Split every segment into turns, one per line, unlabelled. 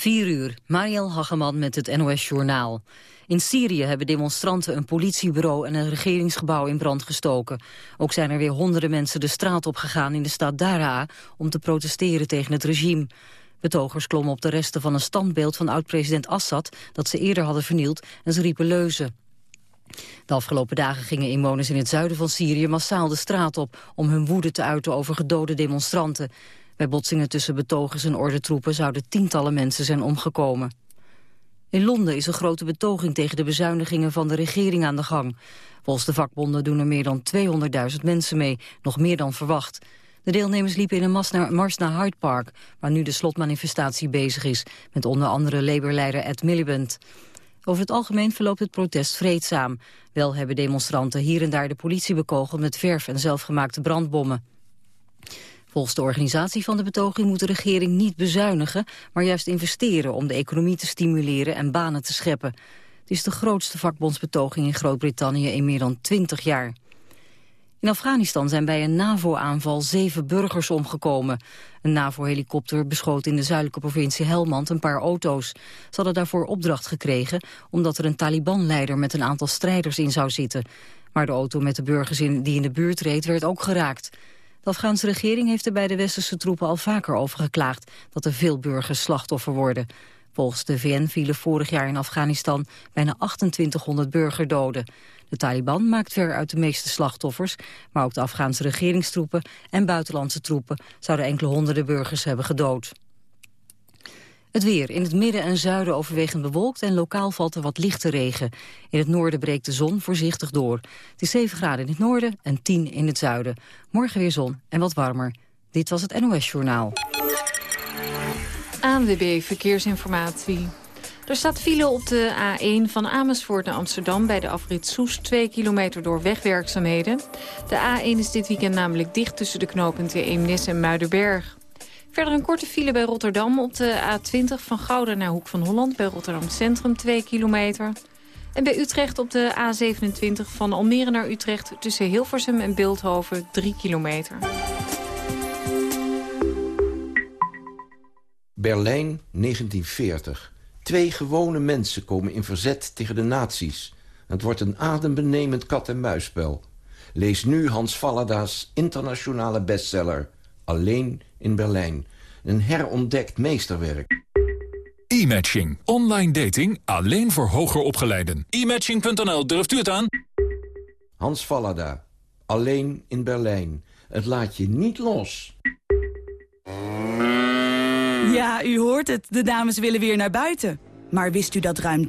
4 uur, Mariel Hageman met het NOS Journaal. In Syrië hebben demonstranten een politiebureau en een regeringsgebouw in brand gestoken. Ook zijn er weer honderden mensen de straat op gegaan in de stad Daraa om te protesteren tegen het regime. Betogers klommen op de resten van een standbeeld van oud-president Assad dat ze eerder hadden vernield en ze riepen leuzen. De afgelopen dagen gingen inwoners in het zuiden van Syrië massaal de straat op om hun woede te uiten over gedode demonstranten. Bij botsingen tussen betogers en ordentroepen zouden tientallen mensen zijn omgekomen. In Londen is een grote betoging tegen de bezuinigingen van de regering aan de gang. Volgens de vakbonden doen er meer dan 200.000 mensen mee, nog meer dan verwacht. De deelnemers liepen in een mars naar, Hyde Park, waar nu de slotmanifestatie bezig is, met onder andere Labour-leider Ed Miliband. Over het algemeen verloopt het protest vreedzaam. Wel hebben demonstranten hier en daar de politie bekogeld met verf en zelfgemaakte brandbommen. Volgens de organisatie van de betoging moet de regering niet bezuinigen, maar juist investeren om de economie te stimuleren en banen te scheppen. Het is de grootste vakbondsbetoging in Groot-Brittannië in meer dan twintig jaar. In Afghanistan zijn bij een NAVO-aanval zeven burgers omgekomen. Een NAVO-helikopter beschoot in de zuidelijke provincie Helmand een paar auto's. Ze hadden daarvoor opdracht gekregen omdat er een Taliban-leider met een aantal strijders in zou zitten. Maar de auto met de burgers in, die in de buurt reed werd ook geraakt. De Afghaanse regering heeft er bij de westerse troepen al vaker over geklaagd dat er veel burgers slachtoffer worden. Volgens de VN vielen vorig jaar in Afghanistan bijna 2800 burgerdoden. De Taliban maakt ver uit de meeste slachtoffers, maar ook de Afghaanse regeringstroepen en buitenlandse troepen zouden enkele honderden burgers hebben gedood. Het weer. In het midden en zuiden overwegend bewolkt en lokaal valt er wat lichte regen. In het noorden breekt de zon voorzichtig door. Het is 7 graden in het noorden en 10 in het zuiden. Morgen weer zon en wat warmer. Dit was het NOS Journaal.
ANWB Verkeersinformatie. Er staat file op de A1 van Amersfoort naar Amsterdam... bij de afrit Soes, 2 kilometer door wegwerkzaamheden. De A1 is dit weekend namelijk dicht tussen de knooppunten Eemnes en Muiderberg. Verder een korte file bij Rotterdam op de A20 van Gouda naar Hoek van Holland... bij Rotterdam Centrum 2 kilometer. En bij Utrecht op de A27 van Almere naar Utrecht... tussen Hilversum en Beeldhoven 3 kilometer.
Berlijn 1940. Twee gewone mensen komen in verzet tegen de nazi's. Het wordt een adembenemend kat-en-muisspel. Lees nu Hans Vallada's internationale bestseller... Alleen in Berlijn. Een herontdekt meesterwerk.
E-matching. Online dating alleen voor hoger opgeleiden. E-matching.nl, durft u het aan?
Hans Vallada. Alleen in Berlijn. Het laat je niet los.
Ja, u hoort het. De dames willen weer naar buiten. Maar wist u dat ruim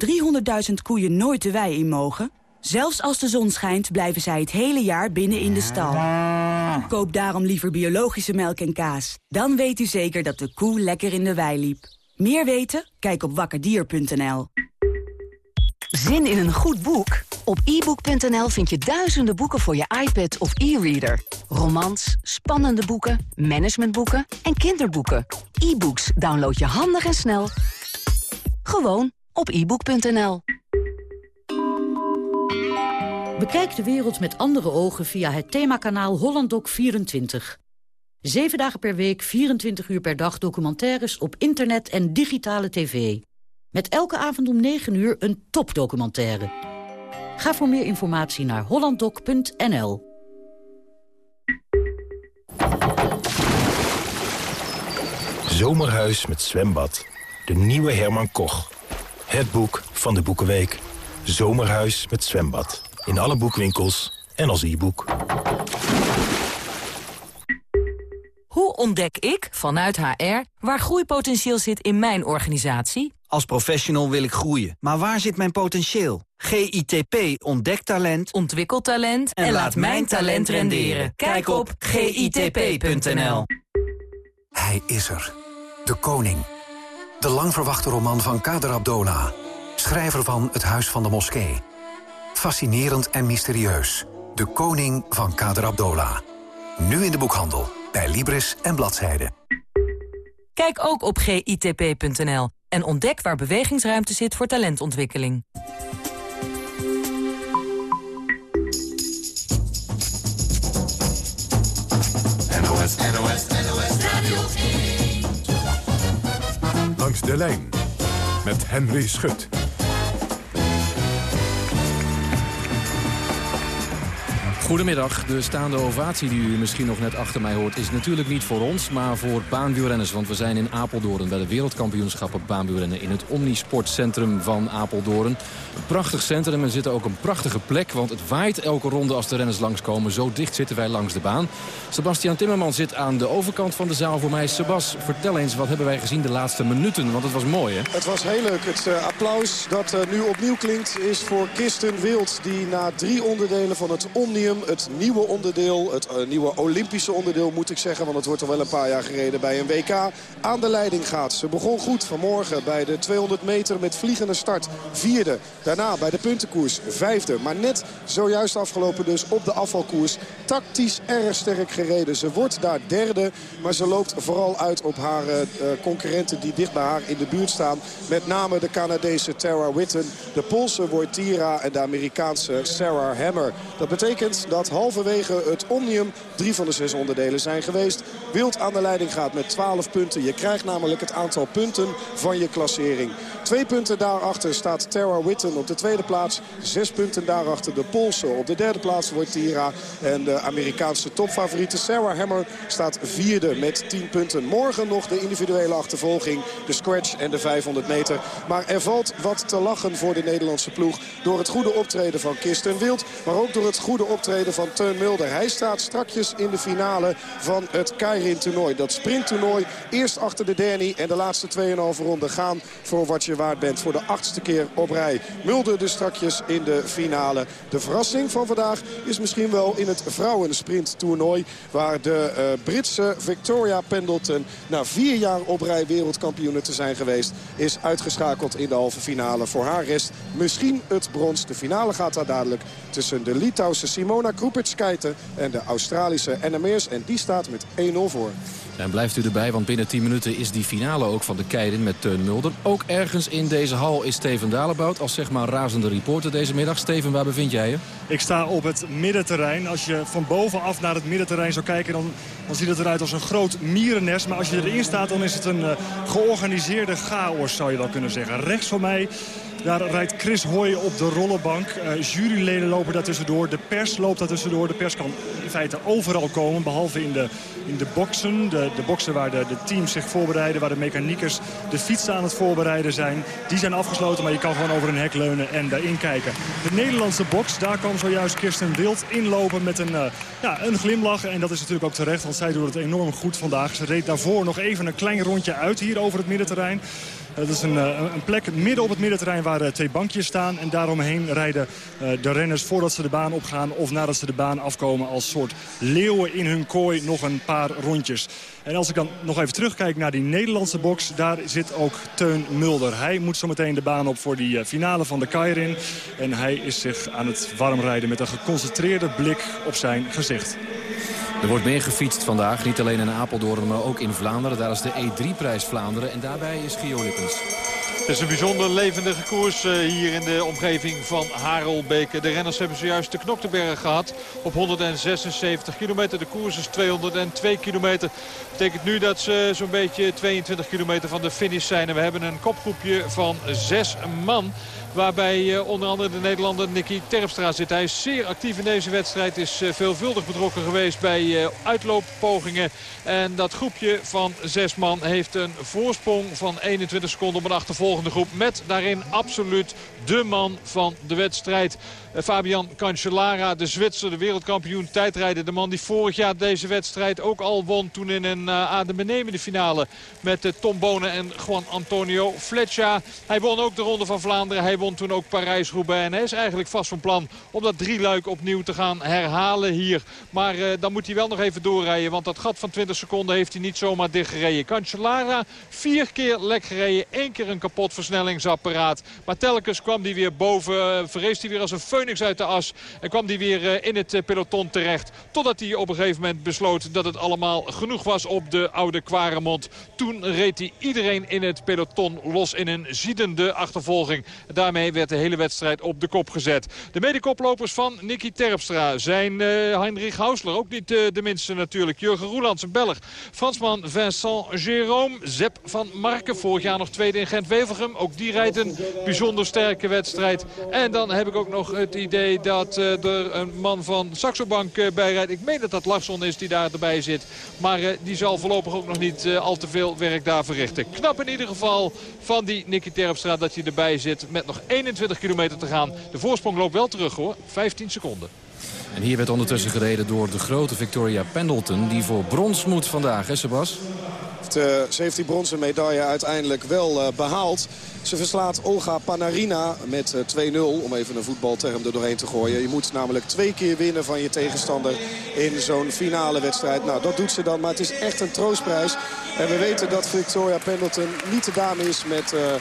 300.000 koeien nooit de wei in mogen? Zelfs als de zon schijnt, blijven zij het hele jaar binnen in de stal. Koop daarom liever biologische melk en kaas. Dan weet u zeker dat de koe lekker in de wei liep. Meer weten? Kijk op wakkerdier.nl.
Zin in een goed boek? Op ebook.nl vind je duizenden boeken voor je iPad of e-reader. Romans, spannende boeken, managementboeken en kinderboeken. E-books download je handig en snel. Gewoon op ebook.nl.
Bekijk de wereld met andere ogen via het themakanaal HollandDoc24. Zeven dagen per week, 24 uur per dag documentaires op internet en digitale tv. Met elke avond om 9 uur een topdocumentaire. Ga voor meer informatie naar hollanddoc.nl.
Zomerhuis met zwembad. De nieuwe Herman Koch. Het boek van de Boekenweek. Zomerhuis met zwembad. In alle boekwinkels en als e-boek.
Hoe ontdek ik, vanuit HR, waar groeipotentieel zit in mijn organisatie?
Als professional wil ik groeien, maar waar zit mijn potentieel? GITP ontdekt talent,
ontwikkelt talent en, laat mijn talent renderen. Kijk op gitp.nl.
Hij is er. De koning. De lang verwachte roman van Kader Abdola. Schrijver van Het Huis van de Moskee. Fascinerend en mysterieus. De koning van Kader Abdola. Nu in de boekhandel, bij Libris en Bladzijden.
Kijk ook op gitp.nl en ontdek waar bewegingsruimte zit voor talentontwikkeling.
NOS, NOS, NOS Radio 1.
Langs de lijn
met Henry Schut.
Goedemiddag. De staande ovatie die u misschien nog net achter mij hoort... is natuurlijk niet voor ons, maar voor baanwielrenners. Want we zijn in Apeldoorn bij de wereldkampioenschappen baanwielrennen... in het Omnisportcentrum van Apeldoorn. Een prachtig centrum en zit ook een prachtige plek... want het waait elke ronde als de renners langskomen. Zo dicht zitten wij langs de baan. Sebastian Timmerman zit aan de overkant van de zaal voor mij. Sebas, vertel eens, wat hebben wij gezien de laatste minuten? Want het was mooi, hè?
Het was heel leuk. Het uh, applaus dat uh, nu opnieuw klinkt is voor Kirsten Wild... die na drie onderdelen van het Omnium het nieuwe onderdeel, het uh, nieuwe Olympische onderdeel moet ik zeggen. Want het wordt al wel een paar jaar gereden bij een WK. Aan de leiding gaat. Ze begon goed vanmorgen bij de 200 meter met vliegende start. Vierde. Daarna bij de puntenkoers. Vijfde. Maar net zojuist afgelopen dus op de afvalkoers. Tactisch erg sterk gereden. Ze wordt daar derde. Maar ze loopt vooral uit op haar uh, concurrenten die dicht bij haar in de buurt staan. Met name de Canadese Tara Witten. De Poolse Wojtira en de Amerikaanse Sarah Hammer. Dat betekent dat halverwege het Omnium drie van de zes onderdelen zijn geweest. Wild aan de leiding gaat met 12 punten. Je krijgt namelijk het aantal punten van je klassering. Twee punten daarachter staat Tara Witten op de tweede plaats. Zes punten daarachter de Poolse. Op de derde plaats wordt Tira. En de Amerikaanse topfavoriete Sarah Hammer staat vierde met 10 punten. Morgen nog de individuele achtervolging. De scratch en de 500 meter. Maar er valt wat te lachen voor de Nederlandse ploeg. Door het goede optreden van Kirsten Wild. Maar ook door het goede optreden van Teun Mulder. Hij staat strakjes in de finale van het Keirin-toernooi. Dat sprinttoernooi. Eerst achter de Danny en de laatste 2,5 ronde gaan voor wat je waard bent. Voor de achtste keer op rij. Mulder dus strakjes in de finale. De verrassing van vandaag is misschien wel in het vrouwensprinttoernooi. Waar de uh, Britse Victoria Pendleton na vier jaar op rij wereldkampioene te zijn geweest... is uitgeschakeld in de halve finale. Voor haar rest misschien het brons. De finale gaat daar dadelijk tussen de Litouwse Simona Krupetskaite en de Australische Meers. En die staat met 1-0 voor.
En blijft u erbij, want binnen 10 minuten is die finale ook van de Keirin met Teun Mulder. Ook ergens in deze hal is Steven Dalebout als zeg maar razende reporter deze middag. Steven, waar bevind jij je?
Ik sta op het middenterrein. Als je van bovenaf naar het middenterrein zou kijken, dan, dan ziet het eruit als een groot mierennest. Maar als je erin staat, dan is het een uh, georganiseerde chaos, zou je wel kunnen zeggen. Rechts van mij daar rijdt Chris Hoy op de rollenbank. Uh, juryleden lopen daar tussendoor. De pers loopt daar tussendoor. De pers kan in feite overal komen, behalve in de, in de boksen. De, de boksen waar de, de teams zich voorbereiden, waar de mechaniekers de fietsen aan het voorbereiden zijn. Die zijn afgesloten, maar je kan gewoon over een hek leunen en daarin kijken. De Nederlandse box, daar kwam zojuist Kirsten Wild inlopen met een, uh, ja, een glimlach. En dat is natuurlijk ook terecht, want zij doet het enorm goed vandaag. Ze reed daarvoor nog even een klein rondje uit hier over het middenterrein. Dat is een, een, plek midden op het middenterrein waar twee bankjes staan. En daaromheen rijden de renners voordat ze de baan opgaan... of nadat ze de baan afkomen als soort leeuwen in hun kooi nog een paar rondjes. En als ik dan nog even terugkijk naar die Nederlandse box... daar zit ook Teun Mulder. Hij moet zometeen de baan op voor die finale van de Kairin. En hij is zich aan het warmrijden met een geconcentreerde blik op zijn gezicht.
Er wordt meer gefietst vandaag, niet alleen in Apeldoorn, maar ook in Vlaanderen. Daar is de E3-prijs Vlaanderen en daarbij is Gio Lippens.
Het is een bijzonder levendige koers uh, hier in de omgeving van Harelbeke. De renners hebben zojuist de Knoktenberg gehad op 176 kilometer. De koers is 202 kilometer. Dat betekent nu dat ze zo'n beetje 22 kilometer van de finish zijn. En we hebben een kopgroepje van zes man. Waarbij uh, onder andere de Nederlander Nicky Terpstra zit. Hij is zeer actief in deze wedstrijd. Is uh, veelvuldig betrokken geweest bij uh, uitlooppogingen. En dat groepje van zes man heeft een voorsprong van 21 seconden op een achtervolgende groep. Met daarin absoluut de man van de wedstrijd. Fabian Cancellara, de Zwitser, de wereldkampioen tijdrijden. De man die vorig jaar deze wedstrijd ook al won. Toen in een uh, adembenemende finale met uh, Tom Bonen en Juan Antonio Fletcher. Hij won ook de Ronde van Vlaanderen. Hij won toen ook Parijs-Roubaix. En hij is eigenlijk vast van plan om dat drieluik opnieuw te gaan herhalen hier. Maar dan moet hij wel nog even doorrijden. Want dat gat van 20 seconden heeft hij niet zomaar dichtgereden. Cancellara vier keer lek gereden. één keer een kapot versnellingsapparaat. Maar telkens kwam hij weer boven. Verrees hij weer als een Uit de as. En kwam hij weer in het peloton terecht. Totdat hij op een gegeven moment besloot dat het allemaal genoeg was op de oude Kwaremond. Toen reed hij iedereen in het peloton los in een ziedende achtervolging. Daarmee werd de hele wedstrijd op de kop gezet. De medekoplopers van Nicky Terpstra zijn uh, Heinrich Hausler. Ook niet de minste natuurlijk. Jurgen Roelands, een Belg. Fransman Vincent Jérôme. Zep van Marken, vorig jaar nog tweede in Gent-Wevelgem. Ook die rijdt een bijzonder sterke wedstrijd. En dan heb ik ook nog idee dat uh, er een man van Saxo Bank uh, bij rijdt. Ik meen dat dat Larsson is die daar erbij zit. Maar uh, die zal voorlopig ook nog niet al te veel werk daar verrichten. Knap in ieder geval van die Nicky Terpstra dat hij erbij zit. Met nog 21 kilometer te gaan. De voorsprong loopt wel terug hoor. 15 seconden.
En hier werd ondertussen gereden door de grote Victoria Pendleton. Die voor brons moet vandaag, hè Sebas?
Ze heeft die bronzen medaille uiteindelijk wel behaald. Ze verslaat Olga Panarina met 2-0, om even een voetbalterm er doorheen te gooien. Je moet namelijk twee keer winnen van je tegenstander in zo'n finale wedstrijd. Nou, dat doet ze dan, maar het is echt een troostprijs. En we weten dat Victoria Pendleton niet de dame is met uh, uh,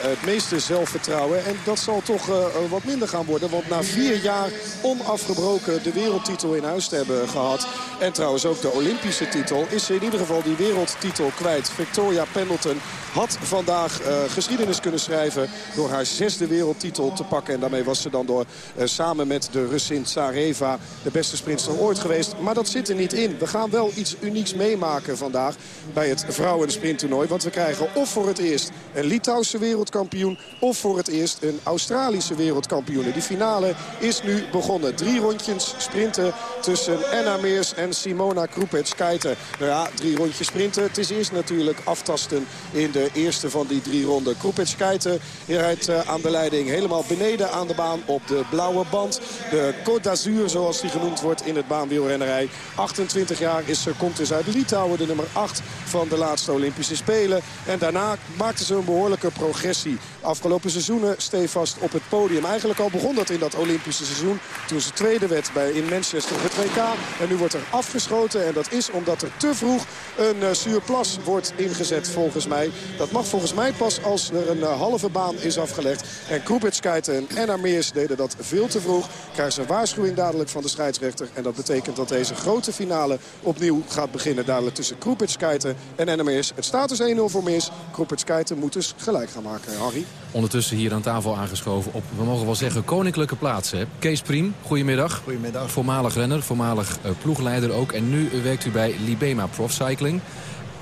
het meeste zelfvertrouwen. En dat zal toch wat minder gaan worden. Want na vier jaar onafgebroken de wereldtitel in huis te hebben gehad... en trouwens ook de Olympische titel... is ze in ieder geval die wereldtitel kwijt. Victoria Pendleton had vandaag geschiedenis kunnen schrijven... door haar zesde wereldtitel te pakken. En daarmee was ze dan door, samen met de Russin Tsareva... de beste sprinter ooit geweest. Maar dat zit er niet in. We gaan wel iets unieks meemaken vandaag... bij het vrouwensprinttoernooi. Want we krijgen of voor het eerst een Litouwse wereldkampioen... of voor het eerst een Australische wereldkampioen. Die finale is nu begonnen. Drie rondjes sprinten tussen Anna Meers en Simona Krupets-Keiter. Nou ja, drie rondjes sprinten. Het is eerst natuurlijk aftasten in de eerste van die drie ronden. Krupets-Keiter rijdt aan de leiding helemaal beneden aan de baan op de blauwe band. De Côte d'Azur, zoals die genoemd wordt in het baanwielrennerij. 28 jaar is ze, komt dus uit Litouwen, de nummer 8 van de laatste Olympische Spelen. En daarna maakte ze een behoorlijke progressie. Afgelopen seizoenen stevast op het podium. Eigenlijk al begon dat in dat Olympische seizoen. Toen ze tweede werd bij, in Manchester het WK. En nu wordt er afgeschoten. En dat is omdat er te vroeg een uh, wordt ingezet volgens mij. Dat mag volgens mij pas als er een uh, halve baan is afgelegd. En Krupetskaiten en Enna Meers deden dat veel te vroeg. Krijgen ze een waarschuwing dadelijk van de scheidsrechter. En dat betekent dat deze grote finale opnieuw gaat beginnen. Dadelijk tussen Krupetskaiten en Enna Meers. Het staat dus 1-0 voor Meers. Krupetskaiten moet dus gelijk gaan maken. Harry.
Ondertussen hier aan tafel aangeschoven op, we mogen wel zeggen, koninklijke plaatsen. Kees Priem, goedemiddag.
Goedemiddag.
Voormalig renner, voormalig uh, ploegleider ook. En nu werkt u bij Libema Profcycling.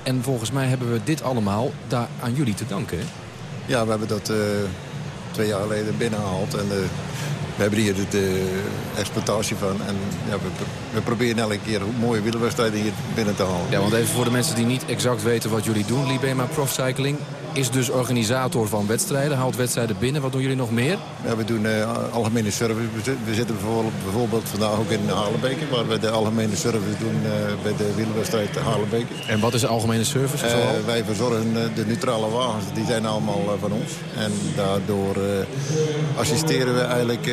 En volgens mij hebben we dit allemaal daar aan jullie te danken?
Ja, we hebben dat uh, twee jaar geleden binnengehaald. En uh, we hebben hier de exploitatie van. En ja, we, we, proberen elke keer mooie wielerwedstrijden hier binnen te halen.
Ja, want even voor de mensen die niet exact weten wat jullie doen, Libema Profcycling is dus organisator van wedstrijden, haalt wedstrijden binnen. Wat doen jullie nog meer?
Ja, we doen uh, algemene service. We zitten bijvoorbeeld, bijvoorbeeld vandaag ook in Haarlembeke... waar we de algemene service doen uh, bij de wielerwedstrijd Haarlembeke.
En wat is de algemene service?
Uh, wij verzorgen de neutrale wagens, die zijn allemaal van ons. En daardoor assisteren we eigenlijk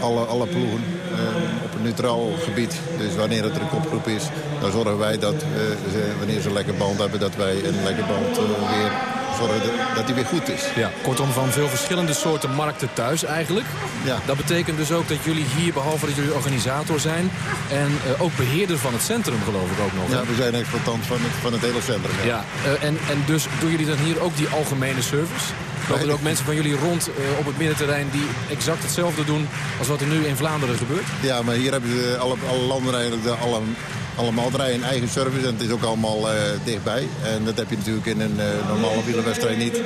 alle, alle ploegen op een neutraal gebied. Dus wanneer het er een kopgroep is, dan zorgen wij dat wanneer ze een lekker band hebben... dat wij een lekker band weer zorgen dat hij weer goed is.
Ja, kortom van veel verschillende soorten markten thuis eigenlijk.
Ja.
Dat betekent dus ook dat jullie hier, behalve dat jullie organisator zijn... en uh, ook beheerder van het centrum geloof ik ook nog.
Ja, we zijn exploitant van het, van het hele centrum.
Ja, ja uh, en, en dus doen jullie dan hier ook die algemene service? Lopen er ook mensen van jullie rond uh, op het middenterrein die exact hetzelfde doen als wat er nu in Vlaanderen gebeurt?
Ja, maar hier hebben alle, alle landen eigenlijk de, alle, allemaal draaien eigen service en het is ook allemaal uh, dichtbij. En dat heb je natuurlijk in een uh, normale wielerwedstrijd niet.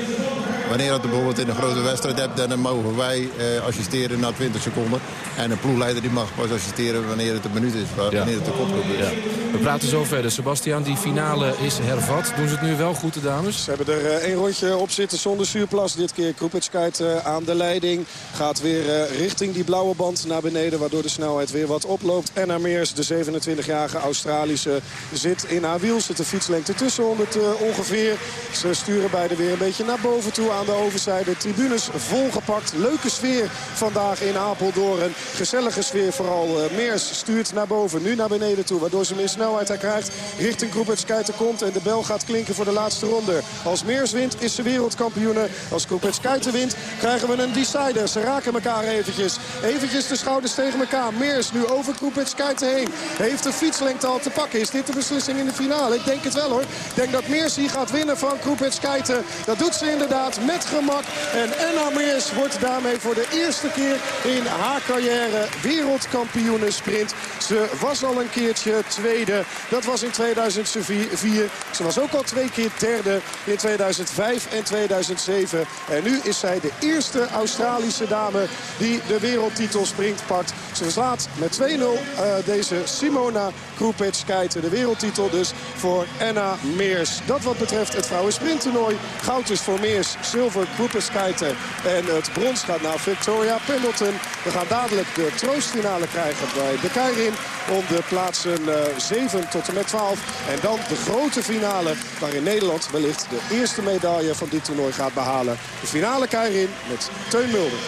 Wanneer je bijvoorbeeld in een grote wedstrijd hebt, dan mogen wij uh, assisteren na 20 seconden. En een ploegleider die mag pas assisteren wanneer het een minuut is, wanneer ja. het de kopgroep is. Ja.
We praten zo verder. Sebastian, die finale is hervat. Doen ze het nu wel goed, de dames?
Ze hebben er één rondje op zitten zonder zuurplas. Dit keer Kroepetskite aan de leiding. Gaat weer richting die blauwe band naar beneden, waardoor de snelheid weer wat oploopt. En Meers, de 27-jarige Australische, zit in haar wiel. Zit de fietslengte tussen 100 ongeveer. Ze sturen beide weer een beetje naar boven toe aan de overzijde. Tribunes volgepakt. Leuke sfeer vandaag in Apeldoorn. Gezellige sfeer vooral. Uh, Meers stuurt naar boven. Nu naar beneden toe. Waardoor ze meer snelheid krijgt. Richting Kroepetskuiten komt. En de bel gaat klinken voor de laatste ronde. Als Meers wint is ze wereldkampioene. Als Kroepetskuiten wint krijgen we een decider. Ze raken elkaar eventjes. Eventjes de schouders tegen elkaar. Meers nu over Kroepetskuiten heen. Heeft de fietslengte al te pakken. Is dit de beslissing in de finale? Ik denk het wel hoor. Ik denk dat Meers hier gaat winnen van Kroepetskuiten. Dat doet ze inderdaad. Met gemak. En Enna Meers wordt daarmee voor de eerste keer in haar carrière wereldkampioene sprint. Ze was al een keertje tweede. Dat was in 2004. Ze was ook al twee keer derde in 2005 en 2007. En nu is zij de eerste Australische dame die de wereldtitel sprint pakt. Ze verslaat met 2-0 uh, deze Simona Krupetskaite. De wereldtitel dus voor Anna Meers. Dat wat betreft het vrouwensprinttoernooi. Goud is voor Meers, zilver Krupetskaite. En het brons gaat naar Victoria Pendleton. We gaan dadelijk de troostfinale krijgen bij de Keirin. Om de plaatsen uh, 7 tot en met 12. En dan de grote finale waarin Nederland wellicht de eerste medaille van dit toernooi gaat behalen. De finale Keirin met Teun Mulder.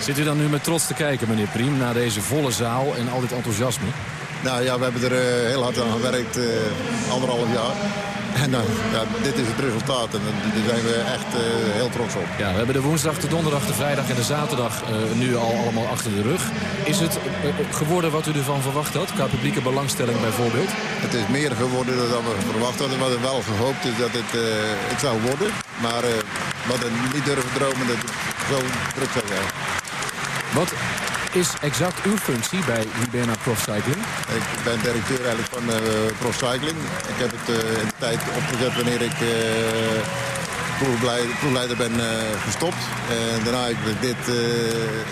Zit u dan nu met trots te kijken, meneer Priem, naar deze volle zaal en al dit enthousiasme?
Nou ja, we hebben er uh, heel hard aan gewerkt, uh, anderhalf jaar. En uh, ja, dit is het resultaat en daar zijn we echt heel trots op.
Ja, we hebben de woensdag, de donderdag, de vrijdag en de zaterdag nu al allemaal achter de rug. Is het geworden wat u ervan verwacht had, qua publieke belangstelling bijvoorbeeld?
Het is meer geworden dan we verwacht hadden. We hadden wel gehoopt is dat het, het zou worden. Maar we hadden niet durven dromen dat het zo druk zou zijn.
Wat is exact uw functie bij Liberna Prof Cycling?
Ik ben directeur eigenlijk van uh, Prof Cycling. Ik heb het uh, in de tijd opgezet wanneer ik uh, ploegleider ben gestopt. Daarna heb ik dit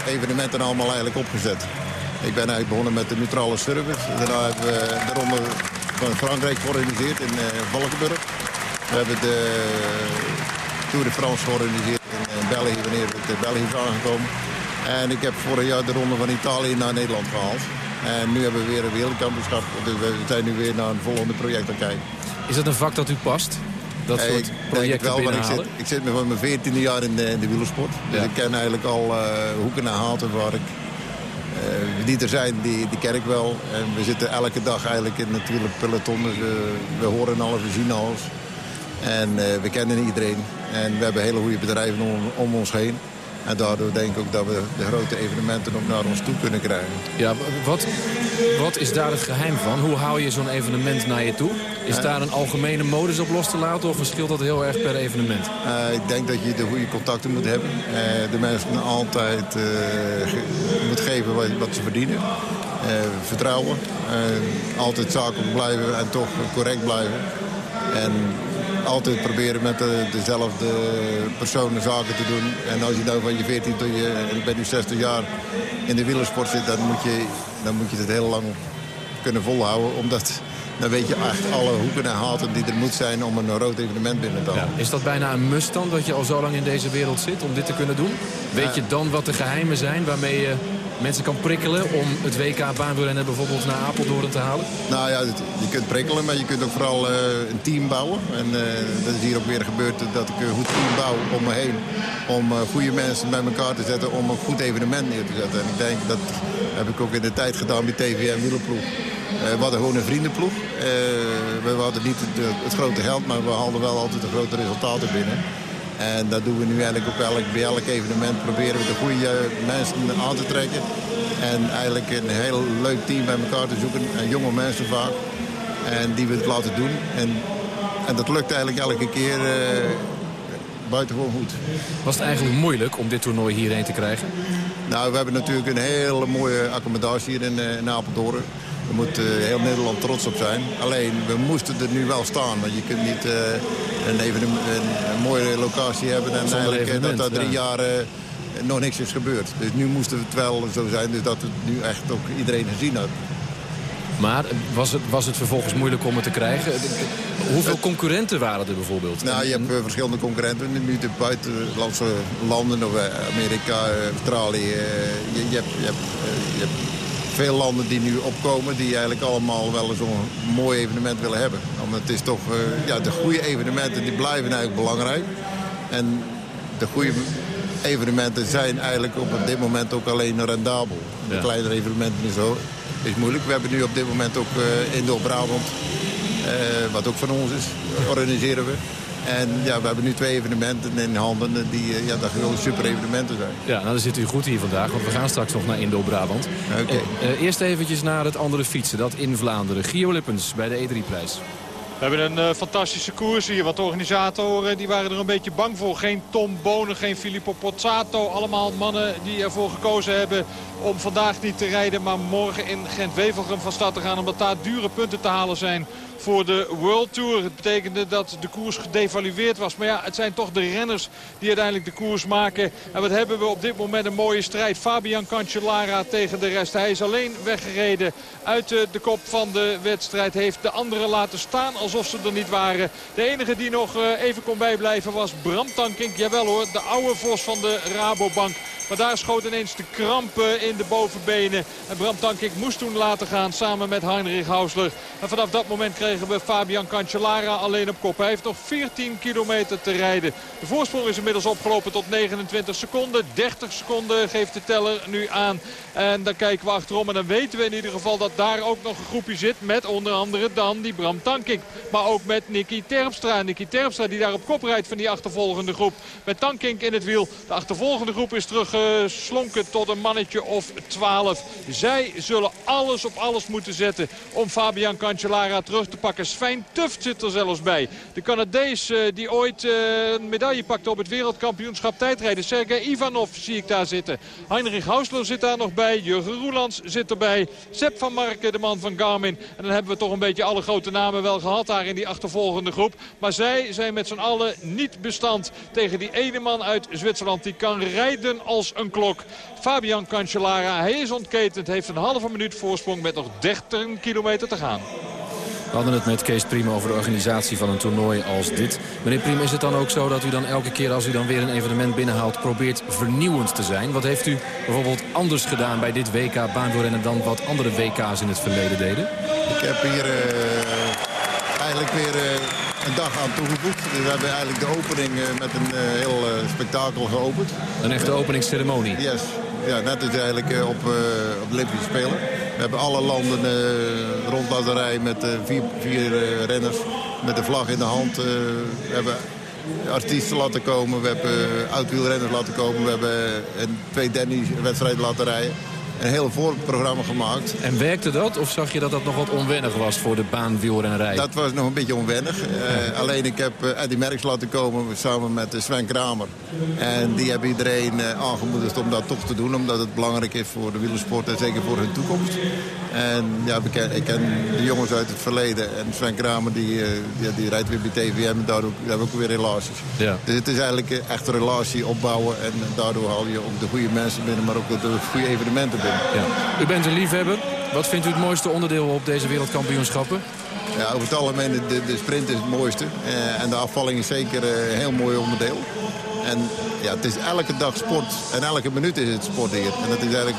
evenement allemaal eigenlijk opgezet. Ik ben eigenlijk begonnen met de neutrale service. Daarna hebben we de ronde van Frankrijk georganiseerd in Valkenburg. We hebben de Tour de France georganiseerd in België wanneer het België is aangekomen. En ik heb vorig jaar de ronde van Italië naar Nederland gehaald. En nu hebben we weer een wereldkampioenschap. Dus we zijn nu weer naar een volgende project aan kijken.
Is dat een vak dat u past? Dat soort projecten
wel, want ik zit, ik zit van mijn veertiende jaar in de, in de wielersport. Dus ja. ik ken eigenlijk al uh, hoeken en haten waar ik... Uh, die er zijn, die, die ken ik wel. En we zitten elke dag eigenlijk in natuurlijk peloton. Dus, uh, we horen alles, we zien alles. En we kennen iedereen. En we hebben hele goede bedrijven om, om ons heen. En daardoor denk ik ook dat we de grote evenementen ook naar ons toe kunnen krijgen.
Ja, wat, wat is daar het geheim van? Hoe hou je zo'n evenement naar je toe? Is daar een algemene modus op los te laten of verschilt dat heel erg per evenement?
Uh, ik denk dat je de goede contacten moet hebben. Uh, de mensen altijd uh, ge moet geven wat, wat ze verdienen. vertrouwen. altijd zakelijk blijven en toch correct blijven. En altijd proberen met de, dezelfde personen zaken te doen. En als je nou van je 14 tot je, ik ben nu 60 jaar in de wielersport zit, dan moet je, dan moet je het heel lang kunnen volhouden. Omdat dan weet je echt alle hoeken en haten die er moet zijn om een rood evenement binnen te halen.
Ja, is dat bijna een must dan, dat je al zo lang in deze wereld zit om dit te kunnen doen? Weet je dan wat de geheimen zijn waarmee je mensen kan prikkelen om het WK baanwielrennen bijvoorbeeld naar Apeldoorn te halen?
Nou ja, je kunt prikkelen, maar je kunt ook vooral uh, een team bouwen. En uh, dat is hier ook weer gebeurd dat ik een goed team bouw om me heen. Om uh, goede mensen bij elkaar te zetten om een goed evenement neer te zetten. En ik denk, dat heb ik ook in de tijd gedaan bij TVM Wielerploeg. we hadden gewoon een vriendenploeg. we hadden niet het, het, grote geld, maar we haalden wel altijd de grote resultaten binnen. En dat doen we nu eigenlijk ook elk, bij elk evenement. Proberen we de goede mensen aan te trekken. En eigenlijk een heel leuk team bij elkaar te zoeken. En jonge mensen vaak. En die we het laten doen. En, en dat lukt eigenlijk elke keer uh, buitengewoon goed.
Was het eigenlijk moeilijk om dit toernooi hierheen te krijgen?
Nou, we hebben natuurlijk een hele mooie accommodatie hier in, uh, in Apeldoorn. Daar moet heel Nederland trots op zijn. Alleen, we moesten er nu wel staan. Want je kunt niet uh, een, even een, mooie locatie hebben... en eigenlijk dat dat drie ja. jaar uh, nog niks is gebeurd. Dus nu moesten het wel zo zijn dus dat het nu echt ook iedereen gezien had.
Maar was het, was het vervolgens moeilijk om het te krijgen? Hoeveel concurrenten waren er bijvoorbeeld?
Nou, je hebt verschillende concurrenten. Nu de buitenlandse landen, of Amerika, Australië. Je, je, hebt, je, hebt, je hebt veel landen die nu opkomen... die eigenlijk allemaal wel zo'n mooi evenement willen hebben. Omdat het is toch... Uh, ja, de goede evenementen die blijven eigenlijk belangrijk. En de goede evenementen zijn eigenlijk op dit moment ook alleen rendabel. De ja. kleinere evenementen en zo is moeilijk. We hebben nu op dit moment ook uh, Indoor Brabant... Uh, wat ook van ons is, organiseren we. En ja, we hebben nu twee evenementen in handen die ja, dat gewoon super evenementen zijn.
Ja, nou dan zit u goed hier vandaag, want we gaan straks nog naar Indo-Brabant.
Okay.
Uh, eerst eventjes naar het andere fietsen, dat in Vlaanderen. Gio Lippens bij de E3-prijs.
We hebben een uh, fantastische koers hier. Want de organisatoren die waren er een beetje bang voor. Geen Tom Bonen, geen Filippo Pozzato. Allemaal mannen die ervoor gekozen hebben om vandaag niet te rijden. Maar morgen in Gent-Wevelgem van start te gaan. Omdat daar dure punten te halen zijn voor de World Tour. Het betekende dat de koers gedevalueerd was. Maar ja, het zijn toch de renners die uiteindelijk de koers maken. En wat hebben we op dit moment een mooie strijd. Fabian Cancellara tegen de rest. Hij is alleen weggereden uit de kop van de wedstrijd. Heeft de anderen laten staan alsof ze er niet waren. De enige die nog eh, even kon bijblijven was Bram Tankink. Jawel hoor, de oude vos van de Rabobank. Maar daar schoot ineens de krampen in de bovenbenen. En Bram Tankink moest toen laten gaan samen met Heinrich Hausler. En vanaf dat moment kregen we Fabian Cancellara alleen op kop. Hij heeft nog 14 kilometer te rijden. De voorsprong is inmiddels opgelopen tot 29 seconden. 30 seconden geeft de teller nu aan. En dan kijken we achterom en dan weten we in ieder geval dat daar ook nog een groepje zit. Met onder andere dan die Bram Tankink. Maar ook met Nicky Terpstra. Nicky Terpstra die daar op kop rijdt van die achtervolgende groep. Met Tankink in het wiel. De achtervolgende groep is teruggeslonken tot een mannetje of 12. Zij zullen alles op alles moeten zetten om Fabian Cancellara terug te pakken. Sven Tuft zit er zelfs bij. De Canadees eh, die ooit eh, een medaille pakte op het wereldkampioenschap tijdrijden. Sergej Ivanov zie ik daar zitten. Heinrich Hausler zit daar nog bij. Jurgen Roelands zit erbij. Sepp van Marken, de man van Garmin. En dan hebben we toch een beetje alle grote namen wel gehad daar in die achtervolgende groep. Maar zij zijn met z'n allen niet bestand tegen die ene man uit Zwitserland. Die kan rijden als een klok. Fabian Cancellara, hij is ontketend. Heeft een halve minuut voorsprong met nog 30 kilometer te gaan.
We hadden het met Kees Priem over de organisatie van een toernooi als dit. Meneer Priem, is het dan ook zo dat u dan elke keer als u dan weer een evenement binnenhaalt... probeert vernieuwend te zijn? Wat heeft u bijvoorbeeld anders gedaan bij dit WK baanwielrennen... dan wat andere WK's in het verleden deden?
Ik heb hier uh, eigenlijk weer uh, een dag aan toegevoegd. Dus we hebben eigenlijk de opening uh, met een heel spektakel geopend.
Een echte openingsceremonie?
Yes. Ja, net als eigenlijk op, op de Olympische Spelen. We hebben alle landen rond laten rijden met vier, vier renners met de vlag in de hand. we hebben artiesten laten komen, we hebben oud-wielrenners laten komen. We hebben een, twee Danny-wedstrijden laten rijden een heel voorprogramma gemaakt.
En werkte dat? Of zag je dat dat nog wat onwennig was voor de baanwielrennerij?
Dat was nog een beetje onwennig. Uh, alleen ik heb Eddie Merckx laten komen samen met Sven Kramer. En die hebben iedereen aangemoedigd om dat toch te doen. Omdat het belangrijk is voor de wielersport en zeker voor hun toekomst. En ja, ik ken, ik ken de jongens uit het verleden. En Sven Kramer die, die, die rijdt weer bij TVM. En daardoor hebben we ook weer relaties. Ja. Dus het is eigenlijk echt een relatie opbouwen. En daardoor haal je ook de goede mensen binnen. Maar ook de goede evenementen binnen.
Ja. U bent een liefhebber. Wat vindt u het mooiste onderdeel op deze wereldkampioenschappen?
Ja, over het algemeen, de, de sprint is het mooiste. Uh, en de afvalling is zeker een heel mooi onderdeel. En ja, het is elke dag sport. En elke minuut is het sport hier. En dat is eigenlijk...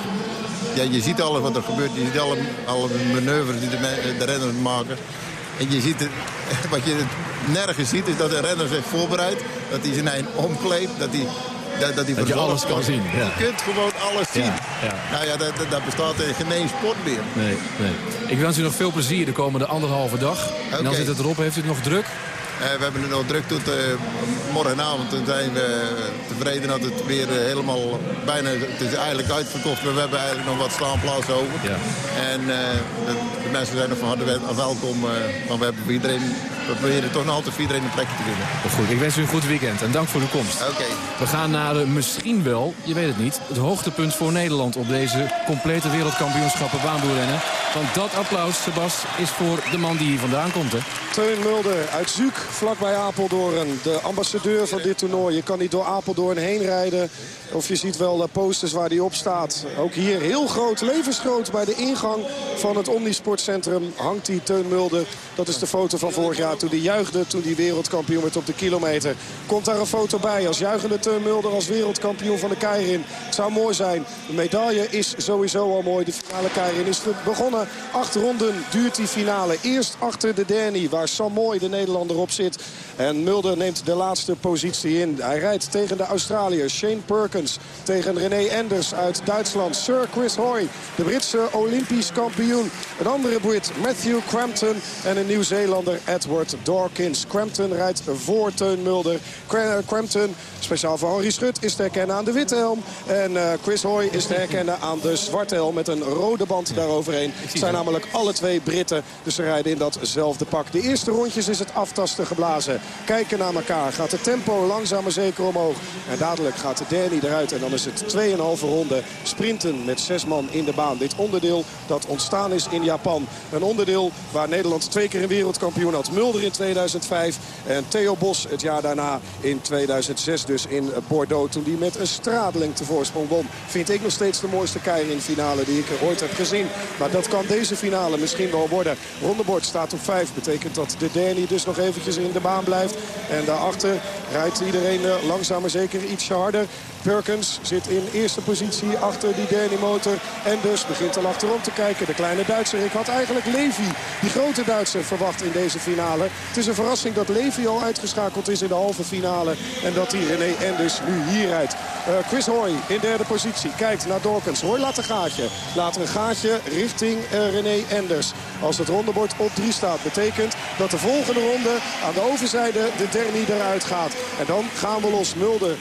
Ja, je ziet alles wat er gebeurt. Je ziet alle, alle manoeuvres die de, de renners maken. En je ziet het, wat je nergens ziet is dat de renner zich voorbereidt. Dat hij zijn eind omkleedt. Dat hij dat, dat,
dat je alles kan zien. Ja.
Je kunt gewoon alles zien. Ja, ja. Nou ja, dat, dat bestaat geen sport meer.
Nee, nee. Ik wens u nog veel plezier de komende anderhalve dag. Okay. En dan zit het erop. Heeft u het nog druk?
Uh, we hebben het nog druk tot uh, morgenavond. Dan zijn we tevreden dat het weer uh, helemaal bijna... Het is eigenlijk uitverkocht, maar we hebben eigenlijk nog wat slaanplaats over. Ja. En de, de, mensen zijn nog van harte welkom. maar we hebben voor iedereen we proberen toch nog altijd voor iedereen een plekje te vinden.
Goed, ik wens u een goed weekend en dank voor uw komst.
Oké.
We gaan naar uh, misschien wel, je weet het niet, het hoogtepunt voor Nederland op deze complete wereldkampioenschappen baanboerrennen. Want dat applaus, Sebas, is voor de man die hier vandaan komt. Hè?
Teun Mulder uit Zuuk, vlakbij Apeldoorn. De ambassadeur van dit toernooi. Je kan niet door Apeldoorn heen rijden. Of je ziet wel posters waar hij op staat. Ook hier heel groot, levensgroot bij de ingang van het Omnisportcentrum hangt die Teun Mulder. Dat is de foto van vorig jaar toen hij juichte, toen hij wereldkampioen werd op de kilometer. Komt daar een foto bij als juichende Teun Mulder als wereldkampioen van de Keirin. Het zou mooi zijn. De medaille is sowieso al mooi. De finale Keirin is begonnen. Acht ronden duurt die finale. Eerst achter de Danny, waar Sam Mooi, de Nederlander, op zit. En Mulder neemt de laatste positie in. Hij rijdt tegen de Australiër Shane Perkins. Tegen René Enders uit Duitsland. Sir Chris Hoy, de Britse Olympisch kampioen. Een andere Brit, Matthew Crampton. En een Nieuw-Zeelander, Edward Stuart Dawkins. Crampton rijdt voor Teun Mulder. Crampton, speciaal voor Henry Schut, is te herkennen aan de witte helm. En Chris Hoy is te herkennen aan de zwarte helm met een rode band daaroverheen. Het zijn namelijk alle twee Britten, dus ze rijden in datzelfde pak. De eerste rondjes is het aftasten geblazen. Kijken naar elkaar. Gaat het tempo langzaam maar zeker omhoog. En dadelijk gaat de Danny eruit. En dan is het 2,5 ronde sprinten met zes man in de baan. Dit onderdeel dat ontstaan is in Japan. Een onderdeel waar Nederland twee keer een wereldkampioen had. Mulder in 2005 en Theo Bos het jaar daarna in 2006 dus in Bordeaux. Toen die met een stradeling te voorsprong won. Vind ik nog steeds de mooiste keirin finale die ik er ooit heb gezien. Maar dat kan deze finale misschien wel worden. Rondebord staat op 5. Betekent dat de Danny dus nog eventjes in de baan blijft. En daarachter rijdt iedereen eh, langzaam maar zeker ietsje harder. Perkins zit in eerste positie achter die Danny motor. En dus begint al achterom te kijken. De kleine Duitser. Ik had eigenlijk Levi, die grote Duitser, verwacht in deze finale. Het is een verrassing dat Levi al uitgeschakeld is in de halve finale. En dat die René Enders nu hier rijdt. Uh, Chris Hoy in derde positie. Kijkt naar Dawkins. Hoy laat een gaatje. Laat een gaatje richting uh, René Enders. Als het rondebord op 3 staat. Betekent dat de volgende ronde aan de overzijde de Derny eruit gaat. En dan gaan we los. Mulder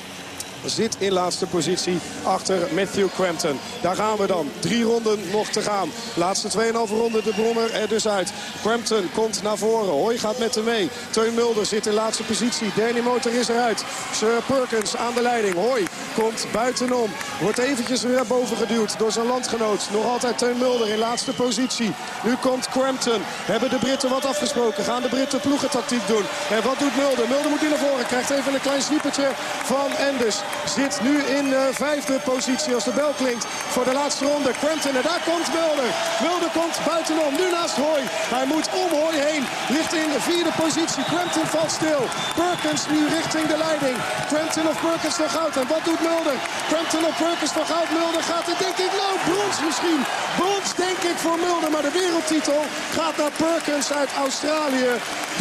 zit in laatste positie achter Matthew Crampton. Daar gaan we dan. Drie ronden nog te gaan. Laatste 2,5 ronde de Brommer er dus uit. Crampton komt naar voren. Hoy gaat met hem mee. Teun Mulder zit in laatste positie. Danny Motor is eruit. Sir Perkins aan de leiding. Hoy komt buitenom. Wordt eventjes weer boven geduwd door zijn landgenoot. Nog altijd Teun Mulder in laatste positie. Nu komt Crampton. Hebben de Britten wat afgesproken? Gaan de Britten ploegentactiek doen? En wat doet Mulder? Mulder moet hier naar voren. Krijgt even een klein sniepertje van Enders. Zit nu in uh, vijfde positie als de bel klinkt voor de laatste ronde. Quentin en daar komt Mulder. Mulder komt buitenom, nu naast Hoy. Hij moet om Hoy heen, richting de vierde positie. Quentin valt stil. Perkins nu richting de leiding. Quentin of Perkins nog goud. En wat doet Mulder? Quentin of Perkins nog goud. Mulder gaat het denk ik nou brons misschien. Brons denk ik voor Mulder. Maar de wereldtitel gaat naar Perkins uit Australië.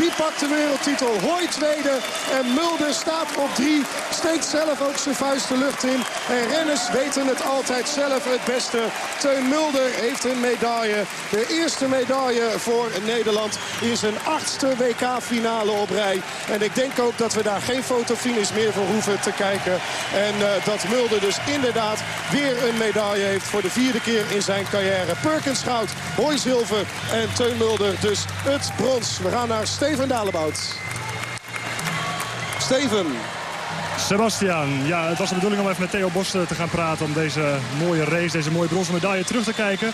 Die pakt de wereldtitel. Hoy tweede en Mulder staat op drie. Steekt zelf ook zijn vuist de lucht in. En renners weten het altijd zelf het beste. Teun Mulder heeft een medaille. De eerste medaille voor Nederland in zijn achtste WK-finale op rij. En ik denk ook dat we daar geen fotofinish meer voor hoeven te kijken. En uh, dat Mulder dus inderdaad weer een medaille heeft voor de vierde keer in zijn carrière. Perkins goud, Hoy zilver en Teun Mulder dus het brons. We gaan naar Steven Dalebout. Steven,
Sebastian, ja, het was de bedoeling om even met Theo Bos te gaan praten... om deze mooie race, deze mooie bronzen medaille terug te kijken.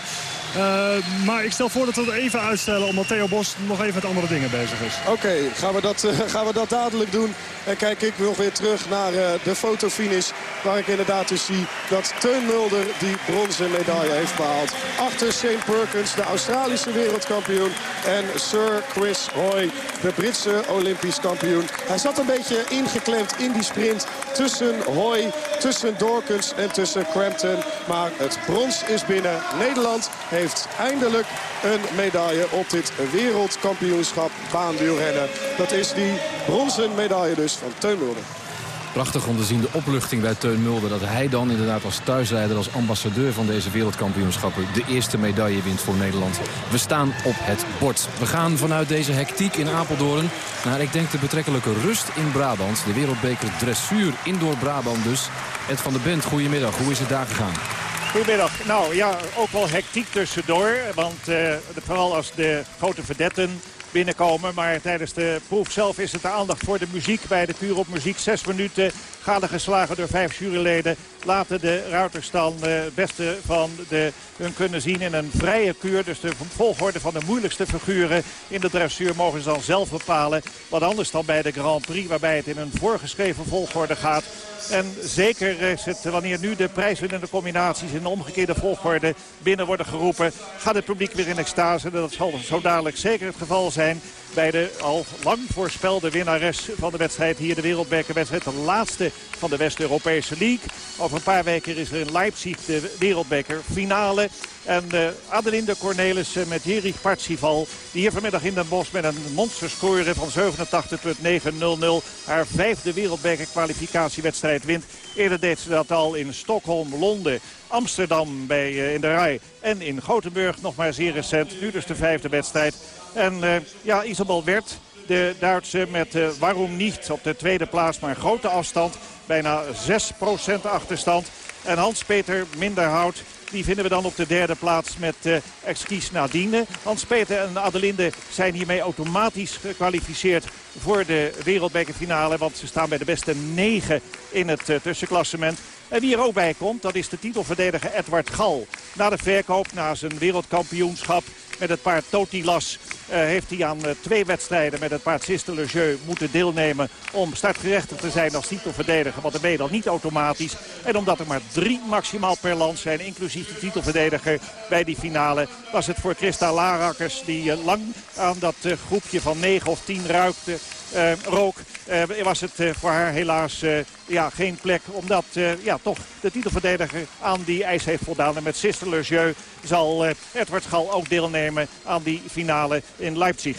Uh, maar ik stel voor dat we het even uitstellen... omdat Theo Bos nog even met andere dingen bezig is.
Oké, gaan, we dat, uh, gaan we dat dadelijk doen. En kijk ik nog weer terug naar de fotofinish... waar ik inderdaad dus zie dat Teun Mulder die bronzen medaille heeft behaald. Achter Shane Perkins, de Australische wereldkampioen... en Sir Chris Hoy, de Britse olympisch kampioen. Hij zat een beetje ingeklemd in die sprint tussen Hoy, tussen Dawkins en tussen Crampton. Maar het brons is binnen. Nederland heeft eindelijk een medaille op dit wereldkampioenschap baanwielrennen. Dat is die bronzen medaille dus van Teun.
Prachtig om te zien de opluchting bij Teun Mulder. Dat hij dan inderdaad als thuisrijder, als ambassadeur van deze wereldkampioenschappen... de eerste medaille wint voor Nederland. We staan op het bord. We gaan vanuit deze hectiek in Apeldoorn naar, ik denk, de betrekkelijke rust in Brabant. De wereldbeker dressuur indoor Brabant dus. Ed van der Bent, goedemiddag. Hoe is het daar gegaan?
Goedemiddag. Nou ja, ook wel hectiek tussendoor. Want uh, vooral als de grote verdetten binnenkomen. Maar tijdens de proef zelf is het de aandacht voor de muziek. Bij de puur op muziek. Zes minuten gade geslagen door vijf juryleden. Laten de ruiters dan het beste van de, hun kunnen zien in een vrije kuur. Dus de volgorde van de moeilijkste figuren in de dressuur mogen ze dan zelf bepalen. Wat anders dan bij de Grand Prix waarbij het in een voorgeschreven volgorde gaat. En zeker is het wanneer nu de prijswinnende combinaties in de omgekeerde volgorde binnen worden geroepen. Gaat het publiek weer in extase. Dat zal zo dadelijk zeker het geval zijn bij de al lang voorspelde winnares van de wedstrijd. Hier de wereldbekerwedstrijd. De laatste van de West-Europese League. Over een paar weken is er in Leipzig de wereldbeker finale. En uh, Adelinde Cornelissen met Jerich Partsival. Die hier vanmiddag in Den Bosch met een monsterscore van 87,900 haar vijfde wereldbeker kwalificatiewedstrijd wint. Eerder deed ze dat al in Stockholm, Londen, Amsterdam bij, uh, in de Rai en in Gothenburg. Nog maar zeer recent. Nu dus de vijfde wedstrijd. En uh, ja, Isabel Wert De Duitse met uh, waarom niet op de tweede plaats, maar een grote afstand. Bijna 6% achterstand. En Hans-Peter Minderhout die vinden we dan op de derde plaats met uh, Exquis Nadine. Hans-Peter en Adelinde zijn hiermee automatisch gekwalificeerd voor de wereldbekerfinale. Want ze staan bij de beste negen in het tussenklassement. En wie er ook bij komt, dat is de titelverdediger Edward Gal. Na de verkoop, na zijn wereldkampioenschap met het paard Totilas... Uh, heeft hij aan uh, twee wedstrijden met het paard Sister moeten deelnemen... om startgerechtigd te zijn als titelverdediger. Want dan ben dan niet automatisch. En omdat er maar drie maximaal per land zijn, inclusief de titelverdediger bij die finale... was het voor Christa Larakkers, die uh, lang aan dat groepje van negen of tien ruikte... Uh, rook, uh, was het uh, voor haar helaas ja, geen plek. Omdat ja, toch de titelverdediger aan die eis heeft voldaan. En met Sister Le Jeu zal Edward Gal ook deelnemen aan die finale in Leipzig.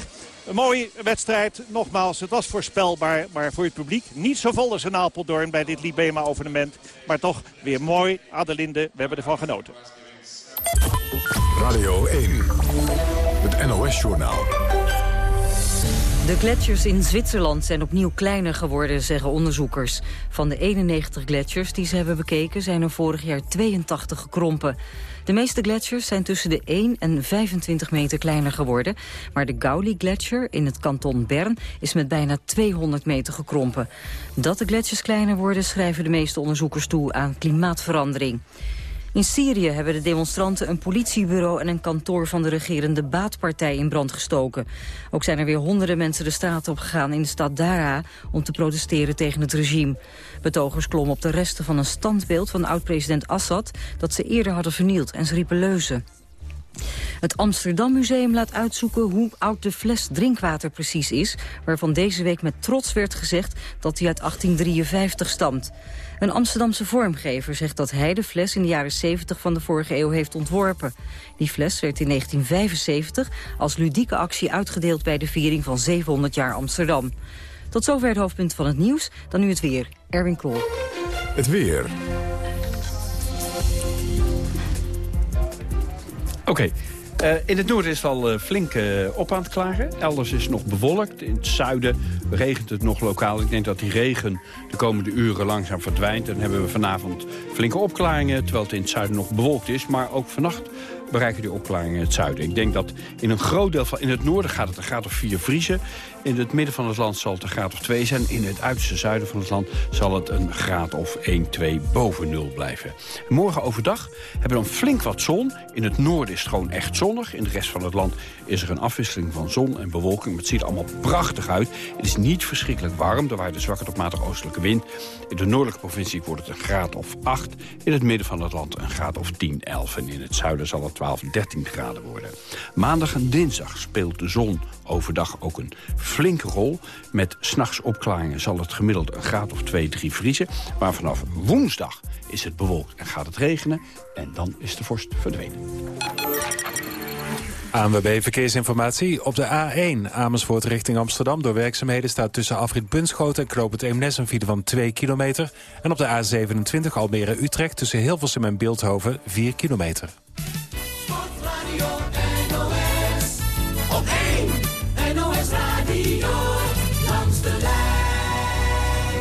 Een mooie wedstrijd. Nogmaals, het was voorspelbaar. Maar voor het publiek niet zo vol als in Apeldoorn bij dit Libema-evenement. Maar toch weer mooi. Adelinde, we hebben ervan genoten.
Radio 1, het NOS-journaal.
De gletsjers in Zwitserland zijn opnieuw kleiner geworden, zeggen onderzoekers. Van de 91 gletsjers die ze hebben bekeken zijn er vorig jaar 82 gekrompen. De meeste gletsjers zijn tussen de 1 en 25 meter kleiner geworden. Maar de Gauli-gletsjer in het kanton Bern is met bijna 200 meter gekrompen. Dat de gletsjers kleiner worden schrijven de meeste onderzoekers toe aan klimaatverandering. In Syrië hebben de demonstranten een politiebureau en een kantoor van de regerende baatpartij in brand gestoken. Ook zijn er weer honderden mensen de straat op gegaan in de stad Dara om te protesteren tegen het regime. Betogers klommen op de resten van een standbeeld van oud-president Assad dat ze eerder hadden vernield en ze riepen leuzen. Het Amsterdam Museum laat uitzoeken hoe oud de fles drinkwater precies is... waarvan deze week met trots werd gezegd dat hij uit 1853 stamt. Een Amsterdamse vormgever zegt dat hij de fles in de jaren 70 van de vorige eeuw heeft ontworpen. Die fles werd in 1975 als ludieke actie uitgedeeld bij de viering van 700 jaar Amsterdam. Tot zover het hoofdpunt van het nieuws. Dan nu het weer. Erwin Krol.
Het weer.
Oké. Okay. Uh, in het noorden is het al uh, flink uh, op aan het klaren. Elders is het nog bewolkt. In het zuiden regent het nog lokaal. Ik denk dat die regen de komende uren langzaam verdwijnt. Dan hebben we vanavond flinke opklaringen, terwijl het in het zuiden nog bewolkt is. Maar ook vannacht bereiken die opklaringen in het zuiden. Ik denk dat in een groot deel van... In het noorden gaat het een graad of 4 vriezen. In het midden van het land zal het een graad of 2 zijn. In het uiterste zuiden van het land zal het een graad of 1, 2 boven 0 blijven. Morgen overdag hebben we dan flink wat zon. In het noorden is het gewoon echt zonnig. In de rest van het land is er een afwisseling van zon en bewolking. Het ziet er allemaal prachtig uit. Het is niet verschrikkelijk warm. Er waait de zwakke tot matige oostelijke wind. In de noordelijke provincie wordt het een graad of 8. In het midden van het land een graad of 10, 11. En in het zuiden zal het 12, 13 graden worden. Maandag en dinsdag speelt de zon overdag ook een flinke rol. Met s'nachts opklaringen zal het gemiddeld een graad of 2, 3 vriezen. Maar vanaf woensdag is het bewolkt en gaat het regenen. En dan is de vorst verdwenen.
ANWB Verkeersinformatie. Op de A1 Amersfoort richting Amsterdam door werkzaamheden... staat tussen Afrit Bunschoten en Knoop het Eemnes een file van 2 kilometer. En op de A27 Almere-Utrecht tussen Hilversum en Beeldhoven 4 kilometer.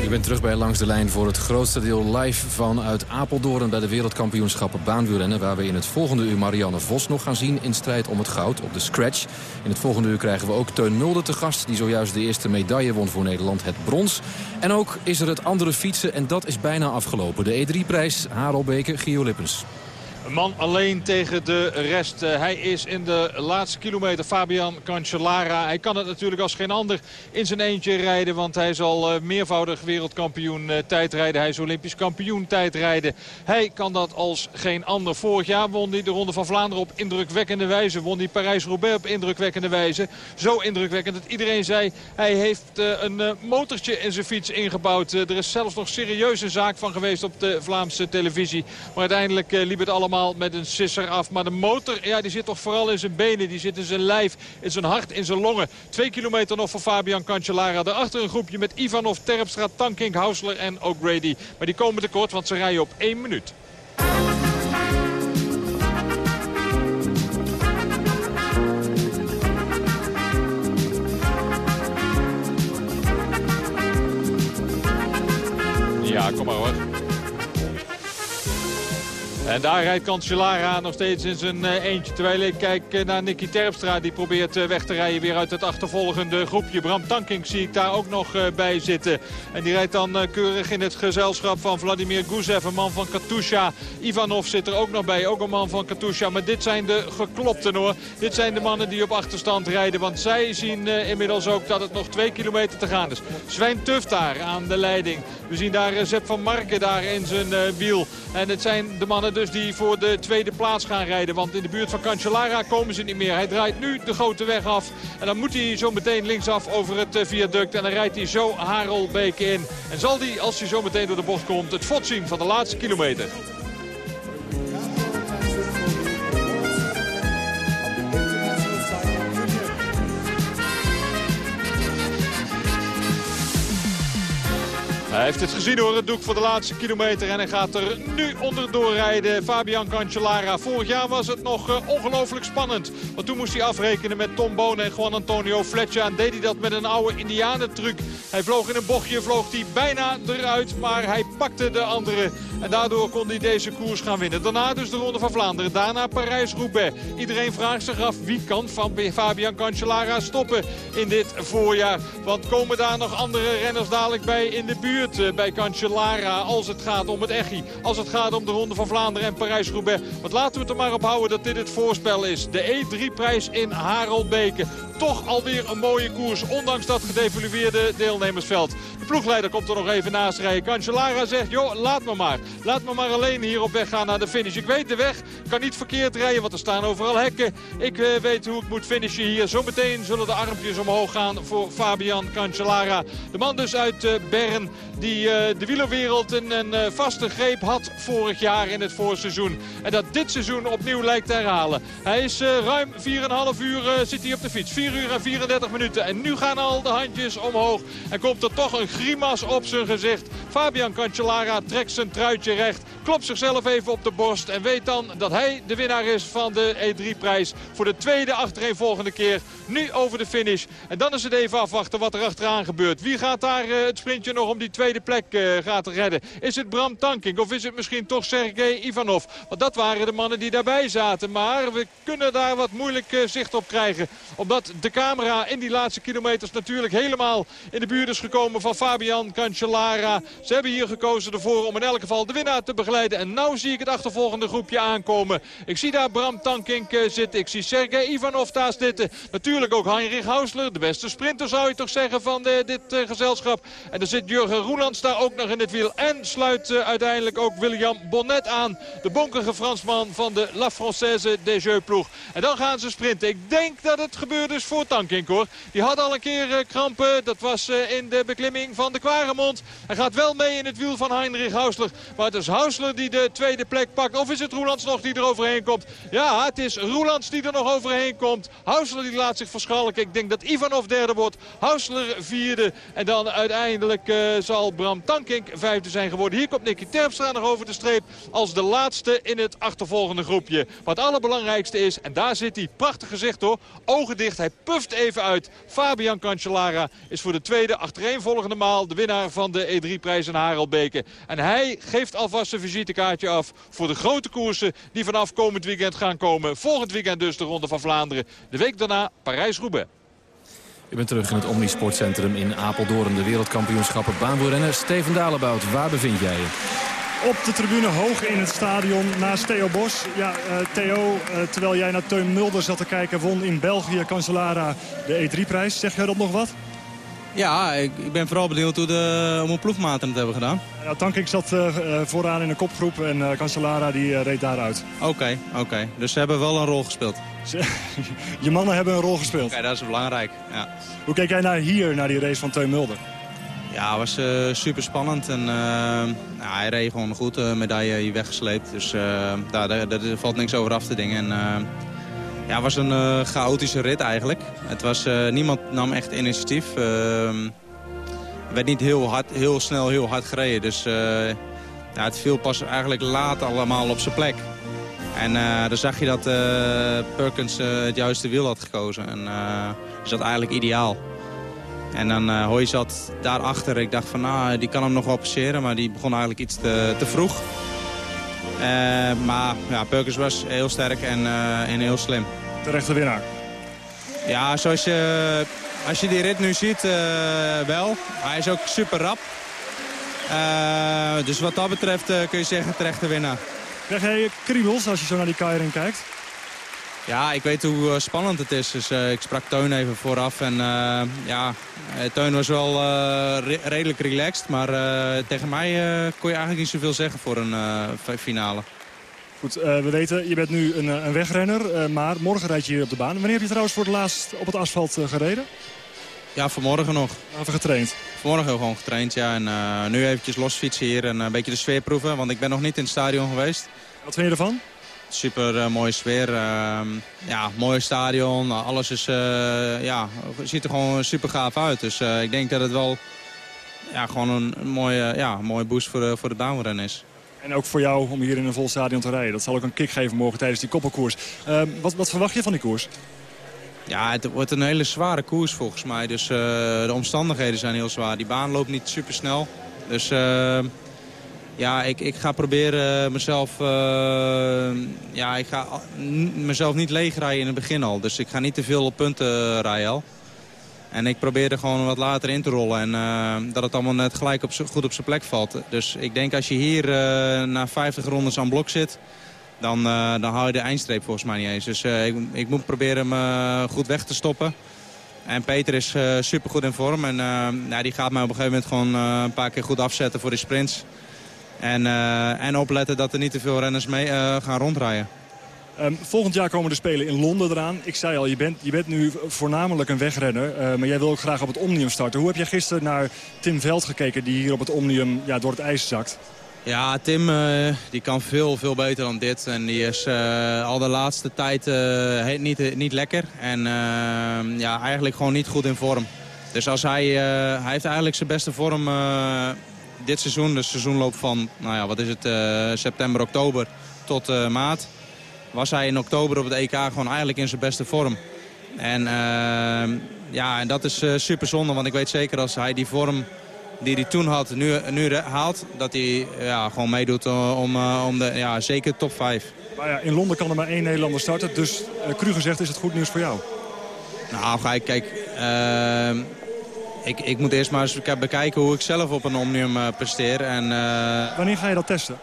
Ik ben terug bij Langs de Lijn voor het grootste deel live vanuit Apeldoorn... bij de wereldkampioenschappen baanwielrennen... waar we in het volgende uur Marianne Vos nog gaan zien in strijd om het goud op de scratch. In het volgende uur krijgen we ook Teun Mulder te gast... die zojuist de eerste medaille won voor Nederland, het brons. En ook is er het andere fietsen en dat is bijna afgelopen. De E3-prijs, Harelbeke, Gio Lippens.
Man alleen tegen de rest. Uh, hij is in de laatste kilometer Fabian Cancellara. Hij kan het natuurlijk als geen ander in zijn eentje rijden. Want hij is al uh, meervoudig wereldkampioen uh, tijdrijden. Hij is olympisch kampioen tijdrijden. Hij kan dat als geen ander. Vorig jaar won hij de Ronde van Vlaanderen op indrukwekkende wijze. Won hij Parijs-Roubaix op indrukwekkende wijze. Zo indrukwekkend dat iedereen zei... hij heeft een motortje in zijn fiets ingebouwd. er is zelfs nog serieus een zaak van geweest op de Vlaamse televisie. Maar uiteindelijk liep het allemaal met een sisser af. Maar de motor, ja, die zit toch vooral in zijn benen. Die zit in zijn lijf, in zijn hart, in zijn longen. Twee kilometer nog voor Fabian Cancellara. Daarachter een groepje met Ivanov, Terpstra, Tankink, Hausler en O'Grady. Maar die komen tekort, want ze rijden op één minuut. Ja, kom maar hoor. En daar rijdt Cancellara nog steeds in zijn uh, eentje. Terwijl ik kijk uh, naar Nicky Terpstra. Die probeert uh, weg te rijden weer uit het achtervolgende groepje. Bram Tankink zie ik daar ook nog bij zitten. En die rijdt dan keurig in het gezelschap van Vladimir Guzev. Een man van Katusha. Ivanov zit er ook nog bij. Ook een man van Katusha. Maar dit zijn de geklopten hoor. Dit zijn de mannen die op achterstand rijden. Want zij zien inmiddels ook dat het nog twee kilometer te gaan is. Sven Tuf daar aan de leiding. We zien daar Zep van Marken daar in zijn wiel. En het zijn de mannen dus die voor de tweede plaats gaan rijden. Want in de buurt van Cancellara komen ze niet meer. Hij draait nu de grote weg af. En dan moet hij zo meteen linksaf over het eh, viaduct. En dan rijdt hij zo Harelbeek in. En zal hij, als hij zo meteen door de bocht komt, het fot zien van de laatste kilometer. Hij heeft het gezien hoor, het doek voor de laatste kilometer. En hij gaat er nu onderdoor rijden. Fabian Cancellara. Vorig jaar was het nog uh, ongelooflijk spannend. Want toen moest hij afrekenen met Tom Bonen en Juan Antonio Fletcher. En deed hij dat met een oude indianentruc. Hij vloog in een bochtje, vloog hij bijna eruit. Maar hij pakte de andere. En daardoor kon hij deze koers gaan winnen. Daarna dus de Ronde van Vlaanderen. Daarna Parijs-Roubaix. Iedereen vraagt zich af wie kan van Fabian Cancellara stoppen in dit voorjaar. Want komen daar nog andere renners dadelijk bij in de buurt? Eh, bij Cancellara als het gaat om het Echi. Als het gaat om de Ronde van Vlaanderen en Parijs-Roubaix. Want laten we het er maar op houden dat dit het voorspel is. De E3-prijs in Harelbeke. Toch alweer een mooie koers, ondanks dat gedevalueerde deelnemersveld. De ploegleider komt er nog even naast rijden. Cancellara zegt, joh, laat me maar. Laat me maar alleen hier op weg gaan naar de finish. Ik weet de weg, kan niet verkeerd rijden, want er staan overal hekken. Ik uh, weet hoe ik moet finishen hier. Zometeen zullen de armpjes omhoog gaan voor Fabian Cancellara. De man dus uit uh, Bern die uh, de wielerwereld een, een vaste greep had vorig jaar in het voorseizoen. En dat dit seizoen opnieuw lijkt te herhalen. Hij is ruim 4,5 uur zit hij op de fiets. 4 uur en 34 minuten. En nu gaan al de handjes omhoog. En komt er toch een grimas op zijn gezicht. Fabian Cancellara trekt zijn truitje recht. Klopt zichzelf even op de borst. En weet dan dat hij de winnaar is van de E3-prijs. Voor de tweede achtereenvolgende keer. Nu over de finish. En dan is het even afwachten wat er achteraan gebeurt. Wie gaat daar het sprintje nog om die tweede plek uh, gaat redden. Is het Bram Tankink of is het misschien toch Sergej Ivanov? Want dat waren de mannen die daarbij zaten. Maar we kunnen daar wat moeilijk uh, zicht op krijgen. Omdat de camera in die laatste kilometers natuurlijk helemaal in de buurt is gekomen van Fabian Cancellara. Ze hebben hier gekozen ervoor om in elk geval de winnaar te begeleiden. En nu zie ik het achtervolgende groepje aankomen. Ik zie daar Bram Tankink uh, zitten. Ik zie Sergej Ivanov daar zitten. Natuurlijk ook Heinrich Hausler. De beste sprinter zou je toch zeggen van dit gezelschap. En er zit Jurgen Roelands daar ook nog in het wiel. En sluit uiteindelijk ook William Bonnet aan. De bonkige Fransman van de La Française des Jeux ploeg. En dan gaan ze sprinten. Ik denk dat het gebeurd is voor Tankink hoor. Die had al een keer uh, krampen. Dat was uh, in de beklimming van de Kwaremond. Hij gaat wel mee in het wiel van Heinrich Hausler. Maar het is Hausler die de tweede plek pakt. Of is het Roelands nog die er overheen komt? Ja, het is Roelands die er nog overheen komt. Hausler die laat zich verschalken. Ik denk dat Ivanov derde wordt. Hausler vierde. En dan uiteindelijk zal Bram Tankink vijfde zijn geworden. Hier komt Nicky Terpstra nog over de streep als de laatste in het achtervolgende groepje. Wat het allerbelangrijkste is, en daar zit hij, prachtig gezicht hoor, ogen dicht, hij puft even uit. Fabian Cancellara is voor de tweede achtereenvolgende maal de winnaar van de E3-prijs in Harelbeke. En hij geeft alvast zijn visitekaartje af voor de grote koersen die vanaf komend weekend gaan komen. Volgend weekend dus de Ronde van Vlaanderen. De week daarna Parijs-Roubaix.
Je bent terug in het Omnisportcentrum in Apeldoorn. De wereldkampioenschappen baanwielrennen. Steven Dalebout, waar bevind jij je?
Op de tribune hoog in het stadion naast Theo Bos. Ja, uh, Theo, uh, terwijl jij naar Teun Mulder zat te kijken... won in België Cancellara de E3-prijs. Zeg jij dat nog wat?
Ja, ik, ik, ben vooral benieuwd hoe, de, hoe mijn ploegmaten het hebben gedaan.
Ja, Tankink zat uh, vooraan in een kopgroep en uh, Cancellara die reed daaruit.
Oké, okay, oké. Okay. Dus ze hebben wel een rol gespeeld.
Je mannen hebben een rol gespeeld?
Oké, okay, dat is belangrijk, ja.
Hoe keek jij naar hier, naar die race van Teun Mulder?
Ja, het was uh, super spannend en nou, hij reed gewoon goed, uh, medaille hier weggesleept. Dus daar, valt niks over af te dingen. En, ja, het was een chaotische rit eigenlijk. Het was, niemand nam echt initiatief. Uh, werd niet heel, hard, heel snel heel hard gereden. Dus ja, het viel pas eigenlijk laat allemaal op zijn plek. En dan zag je dat Perkins het juiste wiel had gekozen. En is dat eigenlijk ideaal. En dan uh, Hoy zat daarachter. Ik dacht van, nou, die kan hem nog wel passeren. Maar die begon eigenlijk iets te, te vroeg. maar ja, Perkins was heel sterk en, en heel slim.
Terechte winnaar.
Ja, zoals je, als je die rit nu ziet, wel. Hij is ook super rap. dus wat dat betreft kun je zeggen terechte winnaar.
Krijg jij kriebels als je zo naar die Keirin kijkt?
Ja, ik weet hoe eh, spannend het is. Dus uh, ik sprak Teun even vooraf. En uh, ja, Teun was wel re redelijk relaxed. Maar tegen mij kon je eigenlijk niet zoveel zeggen voor een finale.
Goed, we weten, je bent nu een, een wegrenner. maar morgen rijd je hier op de baan. Wanneer heb je trouwens voor het laatst op het asfalt gereden?
Ja, vanmorgen nog.
Even getraind?
Vanmorgen gewoon getraind, ja. En nu eventjes losfietsen hier en een beetje de sfeer proeven. Want ik ben nog niet in het stadion geweest.
Wat vind je ervan?
Super uh, mooie sfeer. Uh, ja, mooi stadion. Alles is, uh, ja, ziet er gewoon super gaaf uit. Dus ik denk dat het wel ja, gewoon een, mooie, ja, mooie boost voor de, voor de baanrennen is.
En ook voor jou om hier in een vol stadion te rijden. Dat zal ook een kick geven morgen tijdens die koppelkoers. Ehm, wat, wat verwacht je van die koers?
Ja, het wordt een hele zware koers volgens mij. Dus de omstandigheden zijn heel zwaar. Die baan loopt niet super snel. Dus ehm, ja, ik, ik ga proberen mezelf, uh, ja, ik ga mezelf niet leegrijden in het begin al. Dus ik ga niet te veel op punten rijden al. En ik probeer er gewoon wat later in te rollen. En dat het allemaal net gelijk op goed op zijn plek valt. Dus ik denk als je hier na 50 rondes aan blok zit... Dan, dan haal je de eindstreep volgens mij niet eens. Dus ik, ik, moet proberen hem goed weg te stoppen. En Peter is super goed in vorm. En nou, die gaat mij op een gegeven moment gewoon een paar keer goed afzetten voor de sprints. En, uh, en opletten dat er niet te veel renners mee uh, gaan rondrijden.
Um, volgend jaar komen de Spelen in Londen eraan. Ik zei al, je bent, je bent nu voornamelijk een wegrenner. Uh, maar jij wil ook graag op het Omnium starten. Hoe heb jij gisteren naar Tim Veld gekeken die hier op het Omnium ja, door het ijs zakt?
Ja, Tim die kan veel, veel beter dan dit. En die is al de laatste tijd niet, niet lekker. En ja, eigenlijk gewoon niet goed in vorm. Dus als hij, hij heeft eigenlijk zijn beste vorm dit seizoen, dus seizoen loopt van, nou ja, wat is het, uh, september, oktober tot uh, maart. Was hij in oktober op het EK gewoon eigenlijk in zijn beste vorm. En uh, ja, en dat is super zonde, want ik weet zeker als hij die vorm die hij toen had, nu, nu haalt, dat hij ja, gewoon meedoet om, om de, ja, zeker top 5.
Maar ja, in Londen kan er maar één Nederlander starten, dus Kruger zegt, is het goed nieuws voor jou?
Nou, kijk, ehm, ik, ik moet eerst maar eens bekijken hoe ik zelf op een Omnium uh, presteer. En, uh,
Wanneer ga je dat testen?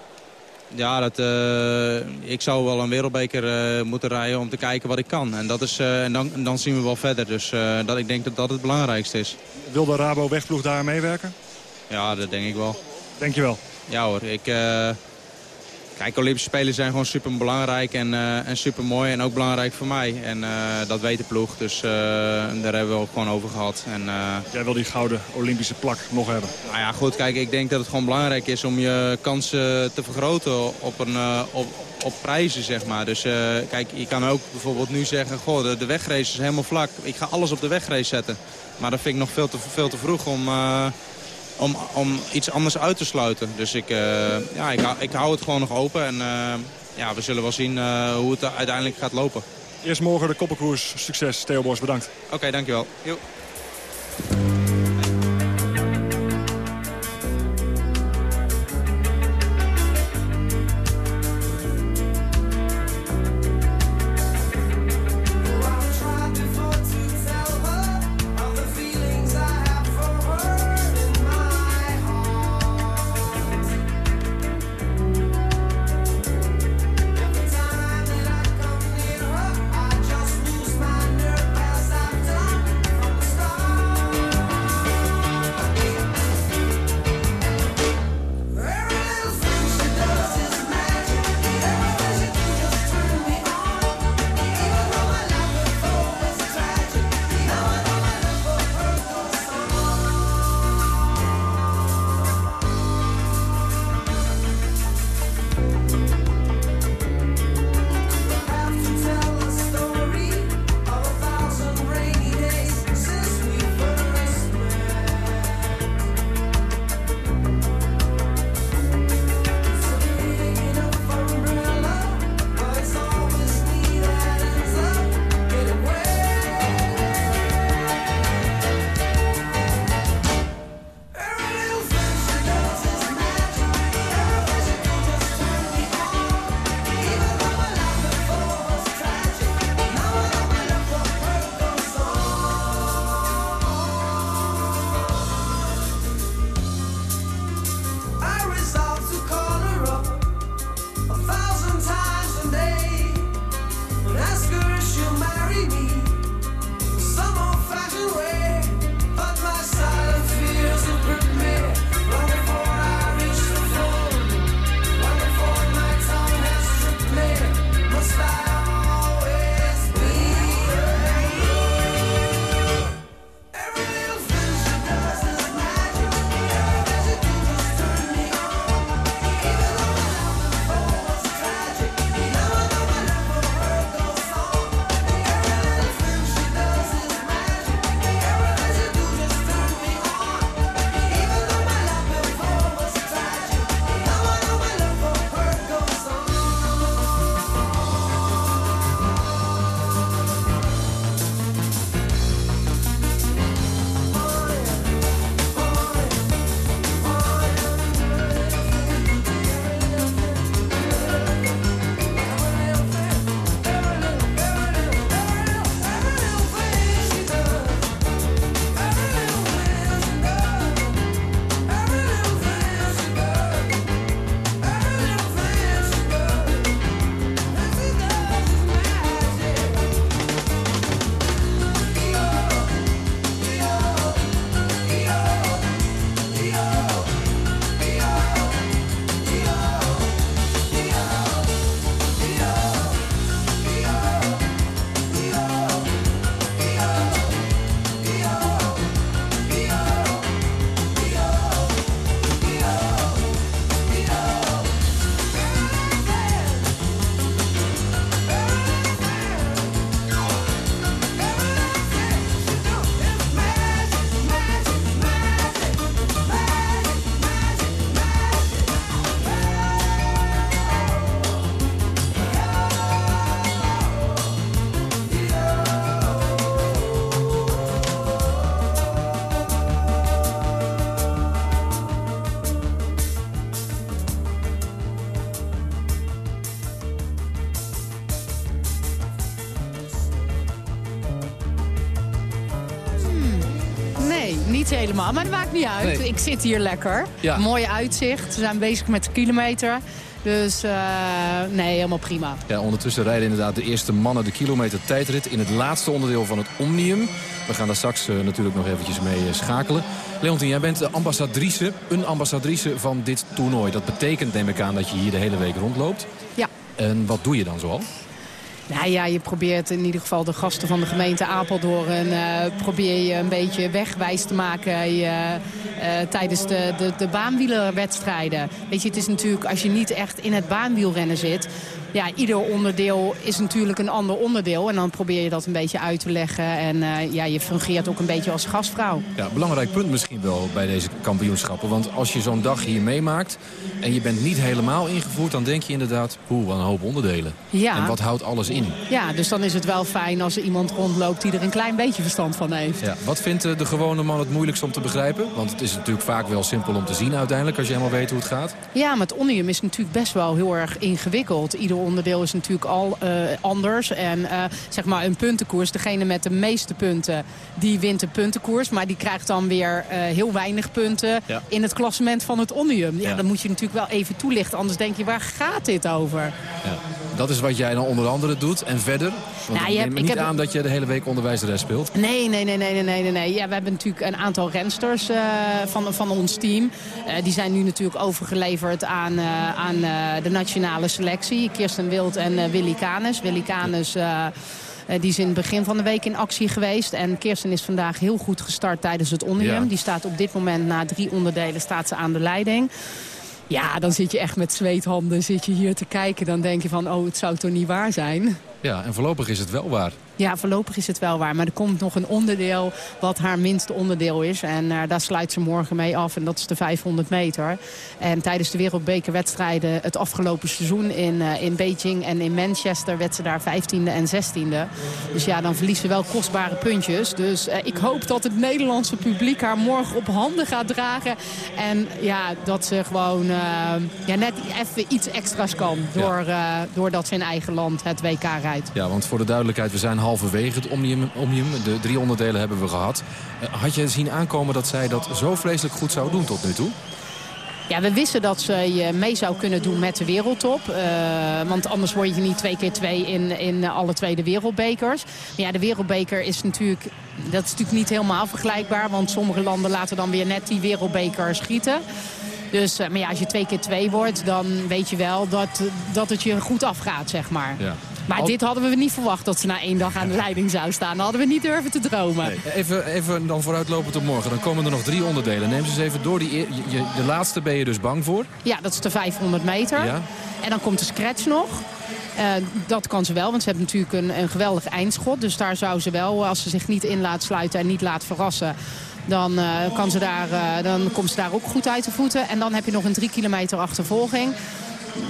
Ja, dat, uh, ik zou wel een wereldbeker moeten rijden om te kijken wat ik kan. En, dat is, en dan, dan zien we wel verder. Dus dat, ik denk dat dat het belangrijkste is.
Wil de Rabo wegploeg daar meewerken?
Ja, dat denk ik wel.
Denk je wel?
Ja hoor, ik... Kijk, Olympische Spelen zijn gewoon super belangrijk en, uh, en super mooi. En ook belangrijk voor mij. En uh, dat weet de ploeg. Dus uh, daar hebben we ook gewoon over gehad. En,
Jij wil die gouden Olympische plak nog hebben?
Nou ja, goed. Kijk, ik denk dat het gewoon belangrijk is om je kansen te vergroten op, een, op, op prijzen, zeg maar. Dus kijk, je kan ook bijvoorbeeld nu zeggen... Goh, de, de wegrace is helemaal vlak. Ik ga alles op de wegrace zetten. Maar dat vind ik nog veel te, veel te vroeg om om, om iets anders uit te sluiten. Dus ik, uh, ja, ik, ik, hou het gewoon nog open. En uh, ja, we zullen wel zien uh, hoe het uiteindelijk gaat lopen.
Eerst morgen de koppelkoers. Succes, Theo Bos. Bedankt.
Oké, okay, dankjewel. Jo.
Helemaal, maar dat maakt niet uit.
Nee.
Ik zit hier lekker.
Ja.
Mooi uitzicht. We zijn bezig met de kilometer. Dus eh, nee, helemaal prima.
Ja, ondertussen rijden inderdaad de eerste mannen de kilometer tijdrit... in het laatste onderdeel van het Omnium. We gaan daar straks eh, natuurlijk nog eventjes mee eh, schakelen. Leontien, jij bent de ambassadrice, een ambassadrice van dit toernooi. Dat betekent, neem ik aan, dat je hier de hele week rondloopt.
Ja.
En wat doe je dan zoal?
Nou ja, je probeert in ieder geval de gasten van de gemeente Apeldoorn... eh, probeer je een beetje wegwijs te maken je, eh, tijdens de, de, de baanwielerwedstrijden. Weet je, het is natuurlijk, als je niet echt in het baanwielrennen zit... Ja, ieder onderdeel is natuurlijk een ander onderdeel. En dan probeer je dat een beetje uit te leggen. En eh, ja, je fungeert ook een beetje als gastvrouw.
Ja, belangrijk punt misschien wel bij deze kampioenschappen. Want als je zo'n dag hier meemaakt en je bent niet helemaal ingevoerd... dan denk je inderdaad, hoe wat een hoop onderdelen.
Ja.
En wat houdt alles in?
Ja, dus dan is het wel fijn als er iemand rondloopt die er een klein beetje verstand van heeft.
Ja, wat vindt eh, de gewone man het moeilijkst om te begrijpen? Want het is natuurlijk vaak wel simpel om te zien uiteindelijk... als je helemaal weet hoe het gaat.
Ja, maar het Omnium is natuurlijk best wel heel erg ingewikkeld. Ieder onderdeel is natuurlijk al eh, anders. En eh, zeg maar een puntenkoers, degene met de meeste punten, die wint de puntenkoers. Maar die krijgt dan weer eh, heel weinig punten
Ja.
in het klassement van het Omnium. Ja,
Ja.
dan moet je natuurlijk wel even toelichten. Anders denk je, waar gaat dit over?
Ja. Dat is wat jij dan onder andere doet. En verder? Want
Nou, je hebt-
niet
heb-
aan dat je de hele week onderwijzeres speelt.
Nee, nee, nee, nee, nee, nee, nee. Ja, we hebben natuurlijk een aantal rensters van, van ons team. Die zijn nu natuurlijk overgeleverd aan, aan de nationale selectie. Kirsten Wild en eh, Willy Canes. Willy Canes... eh, eh, die is in het begin van de week in actie geweest. En Kirsten is vandaag heel goed gestart tijdens het.
Ja.
Die staat op dit moment na drie onderdelen staat ze aan de leiding. Ja, dan zit je echt met zweethanden zit je hier te kijken. Dan denk je van, oh, het zou toch niet waar zijn?
Ja, en voorlopig is het wel waar.
Ja, voorlopig is het wel waar. Maar er komt nog een onderdeel wat haar minste onderdeel is. En eh, daar sluit ze morgen mee af. En dat is de 500 meter. En tijdens de wereldbekerwedstrijden het afgelopen seizoen in, eh, in Beijing en in Manchester... werd ze daar 15e en 16e. Dus ja, dan verliest ze wel kostbare puntjes. Dus eh, ik hoop dat het Nederlandse publiek haar morgen op handen gaat dragen. En ja, dat ze gewoon ja, net even iets extra's kan. Door, eh, doordat ze in eigen land het WK rijdt.
Ja, want voor de duidelijkheid, we zijn halverwege het Omnium. Omnium. De drie onderdelen hebben we gehad. Eh, had je zien aankomen dat zij dat zo vreselijk goed zou doen tot nu toe?
Ja, we wisten dat ze je mee zou kunnen doen met de wereldtop. Eh, want anders word je niet twee keer twee in, in alle twee de wereldbekers. Maar ja, de wereldbeker is natuurlijk, dat is natuurlijk niet helemaal vergelijkbaar. Want sommige landen laten dan weer net die wereldbeker schieten. Dus, eh, maar ja, als je twee keer twee wordt, dan weet je wel dat, dat het je goed afgaat, zeg maar.
Ja.
Maar
Al-
dit hadden we niet verwacht, dat ze na één dag aan de leiding zou staan. Dat hadden we niet durven te dromen.
Nee, even, even dan vooruitlopend op morgen. Dan komen er nog drie onderdelen. Neem ze eens even door. Die, je, je- de laatste ben je dus bang voor.
Ja, dat is de 500 meter.
Ja.
En dan komt de scratch nog. Eh, dat kan ze wel, want ze hebben natuurlijk een, een geweldig eindschot. Dus daar zou ze wel, als ze zich niet in laat sluiten en niet laat verrassen... Dan, eh, kan ze daar, eh, dan komt ze daar ook goed uit de voeten. En dan heb je nog een drie kilometer achtervolging.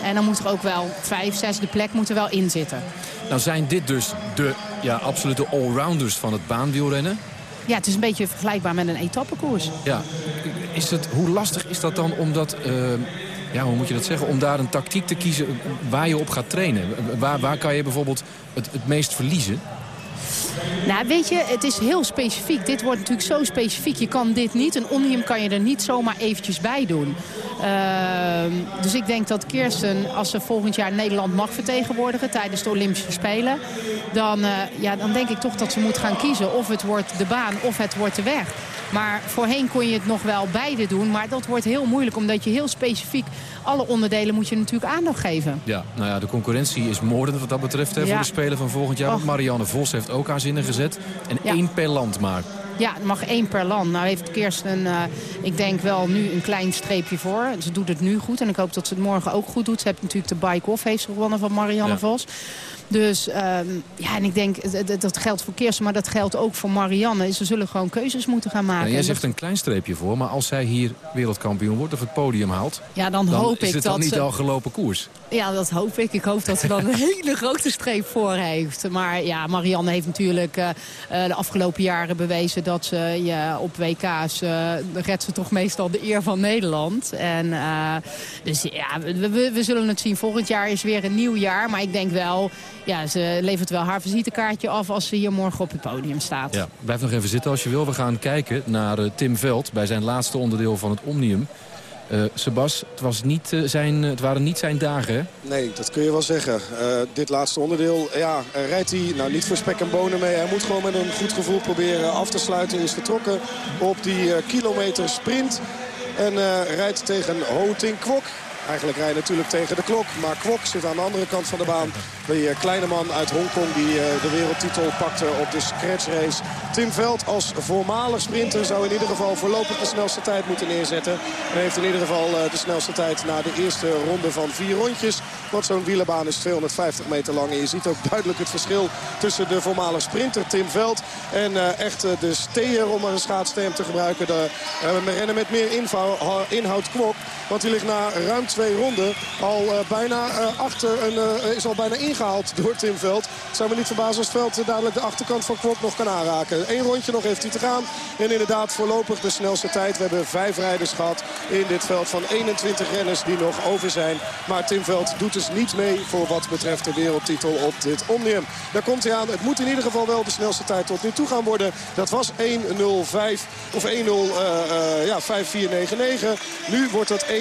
En dan moet er ook wel vijf, zesde plek moet er wel in zitten.
Nou zijn dit dus de ja, absolute allrounders van het baanwielrennen.
Ja, het is een beetje vergelijkbaar met een etappekoers.
Ja. Is het, hoe lastig is dat dan om dat... eh, ja, hoe moet je dat zeggen? Om daar een tactiek te kiezen waar je op gaat trainen. Waar, waar kan je bijvoorbeeld het, het meest verliezen?
Nou, weet je, het is heel specifiek. Dit wordt natuurlijk zo specifiek. Je kan dit niet. Een omnium kan je er niet zomaar eventjes bij doen. Ehm, dus ik denk dat Kirsten, als ze volgend jaar Nederland mag vertegenwoordigen... tijdens de Olympische Spelen... dan, eh, ja, dan denk ik toch dat ze moet gaan kiezen. Of het wordt de baan of het wordt de weg. Maar voorheen kon je het nog wel beide doen. Maar dat wordt heel moeilijk, omdat je heel specifiek... alle onderdelen moet je natuurlijk aandacht geven.
Ja, nou ja, de concurrentie is moordend wat dat betreft hè,
Ja.
voor de Spelen van volgend jaar. Want. Marianne Vos heeft ook haar zinnen gezet. En
Ja.
één per land maar.
Ja, er mag één per land. Nou heeft Kirsten, eh, ik denk wel nu een klein streepje voor. Ze doet het nu goed en ik hoop dat ze het morgen ook goed doet. Ze heeft natuurlijk de bike-off heeft gewonnen van Marianne
Ja.
Vos. Dus ehm, ja, en ik denk, eh, dat- dat geldt voor Kirsten, maar dat geldt ook voor Marianne. Ze zullen gewoon keuzes moeten gaan maken.
En jij zegt een klein streepje voor, maar als zij hier wereldkampioen wordt of het podium haalt...
Ja, dan hoop
is
ik
het dan niet
ze-
al gelopen koers.
Ja, dat hoop ik. Ik hoop dat ze dan een hele grote streep voor heeft. Maar ja, Marianne heeft natuurlijk eh, eh, de afgelopen jaren bewezen dat ze ja, op WK's uh, redt ze toch meestal de eer van Nederland. En, uh, dus ja, we, we, zullen het zien. Volgend jaar is weer een nieuw jaar. Maar ik denk wel, ja, ze levert wel haar visitekaartje af als ze hier morgen op het podium staat.
Ja, blijf nog even zitten als je wil. We gaan kijken naar uh, Tim Veld bij zijn laatste onderdeel van het Omnium. Uh, Sebas, het, was niet, uh, zijn, het waren niet zijn dagen?
Nee, dat kun je wel zeggen. Dit laatste onderdeel, ja, rijdt hij nou niet voor spek en bonen mee. Hij moet gewoon met een goed gevoel proberen af te sluiten. Is vertrokken op die kilometer sprint. En rijdt tegen Ho Ting Kwok. Eigenlijk rijdt natuurlijk tegen de klok. Maar Kwok zit aan de andere kant van de baan. De kleine man uit Hongkong die de wereldtitel pakte op de scratch race. Tim Veld als voormalig sprinter zou in ieder geval voorlopig de snelste tijd moeten neerzetten. En heeft in ieder geval de snelste tijd na de eerste ronde van vier rondjes. Want zo'n wielerbaan is 250 meter lang. En je ziet ook duidelijk het verschil tussen de voormalig sprinter Tim Veld... en uh, echt de steer, om een schaatsterm te gebruiken. De rennen met meer inhoud Kwok. Want die ligt na ruim twee ronden al uh, bijna achter een, is al bijna ingehaald door Tim Veld. Het zou me niet verbazen als Veld dadelijk de achterkant van Kwok nog kan aanraken. Eén rondje nog heeft hij te gaan. En inderdaad voorlopig de snelste tijd. We hebben vijf rijders gehad in dit veld van 21 renners die nog over zijn. Maar Tim Veld doet dus niet mee voor wat betreft de wereldtitel op dit Omnium. Daar komt hij aan. Het moet in ieder geval wel de snelste tijd tot nu toe gaan worden. Dat was 1.05 of 1.0 uh, uh, ja, 5499. Nu wordt dat 1.04.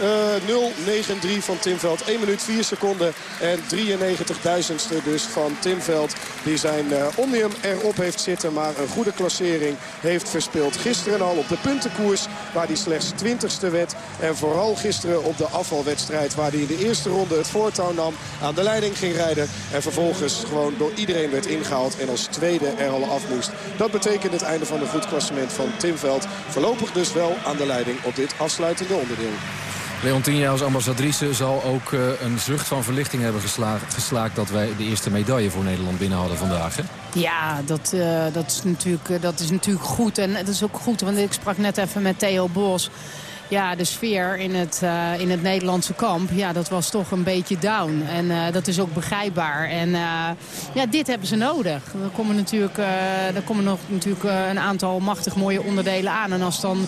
Uh, 0-9-3 van Timveld. 1 minuut 4 seconden en 93 duizendste dus van Timveld. Die zijn uh, Omnium erop heeft zitten, maar een goede klassering heeft verspeeld. Gisteren al op de puntenkoers waar hij slechts 20ste werd. En vooral gisteren op de afvalwedstrijd waar hij in de eerste ronde het voortouw nam. Aan de leiding ging rijden en vervolgens gewoon door iedereen werd ingehaald. En als tweede er al af moest. Dat betekent het einde van de goed klassement van Timveld. Voorlopig dus wel aan de leiding op dit afsluitende onderdeel.
Leontinia als ambassadrice zal ook uh, een zucht van verlichting hebben geslaagd, dat wij de eerste medaille voor Nederland binnen hadden vandaag. Hè?
Ja, dat, uh, dat, is natuurlijk, uh, dat is natuurlijk goed. En het is ook goed, want ik sprak net even met Theo Bos ja, de sfeer in het, uh, in het Nederlandse kamp, ja, dat was toch een beetje down. En uh, dat is ook begrijpbaar. En uh, ja, dit hebben ze nodig. Er komen natuurlijk, er komen nog natuurlijk een aantal machtig mooie onderdelen aan. En als dan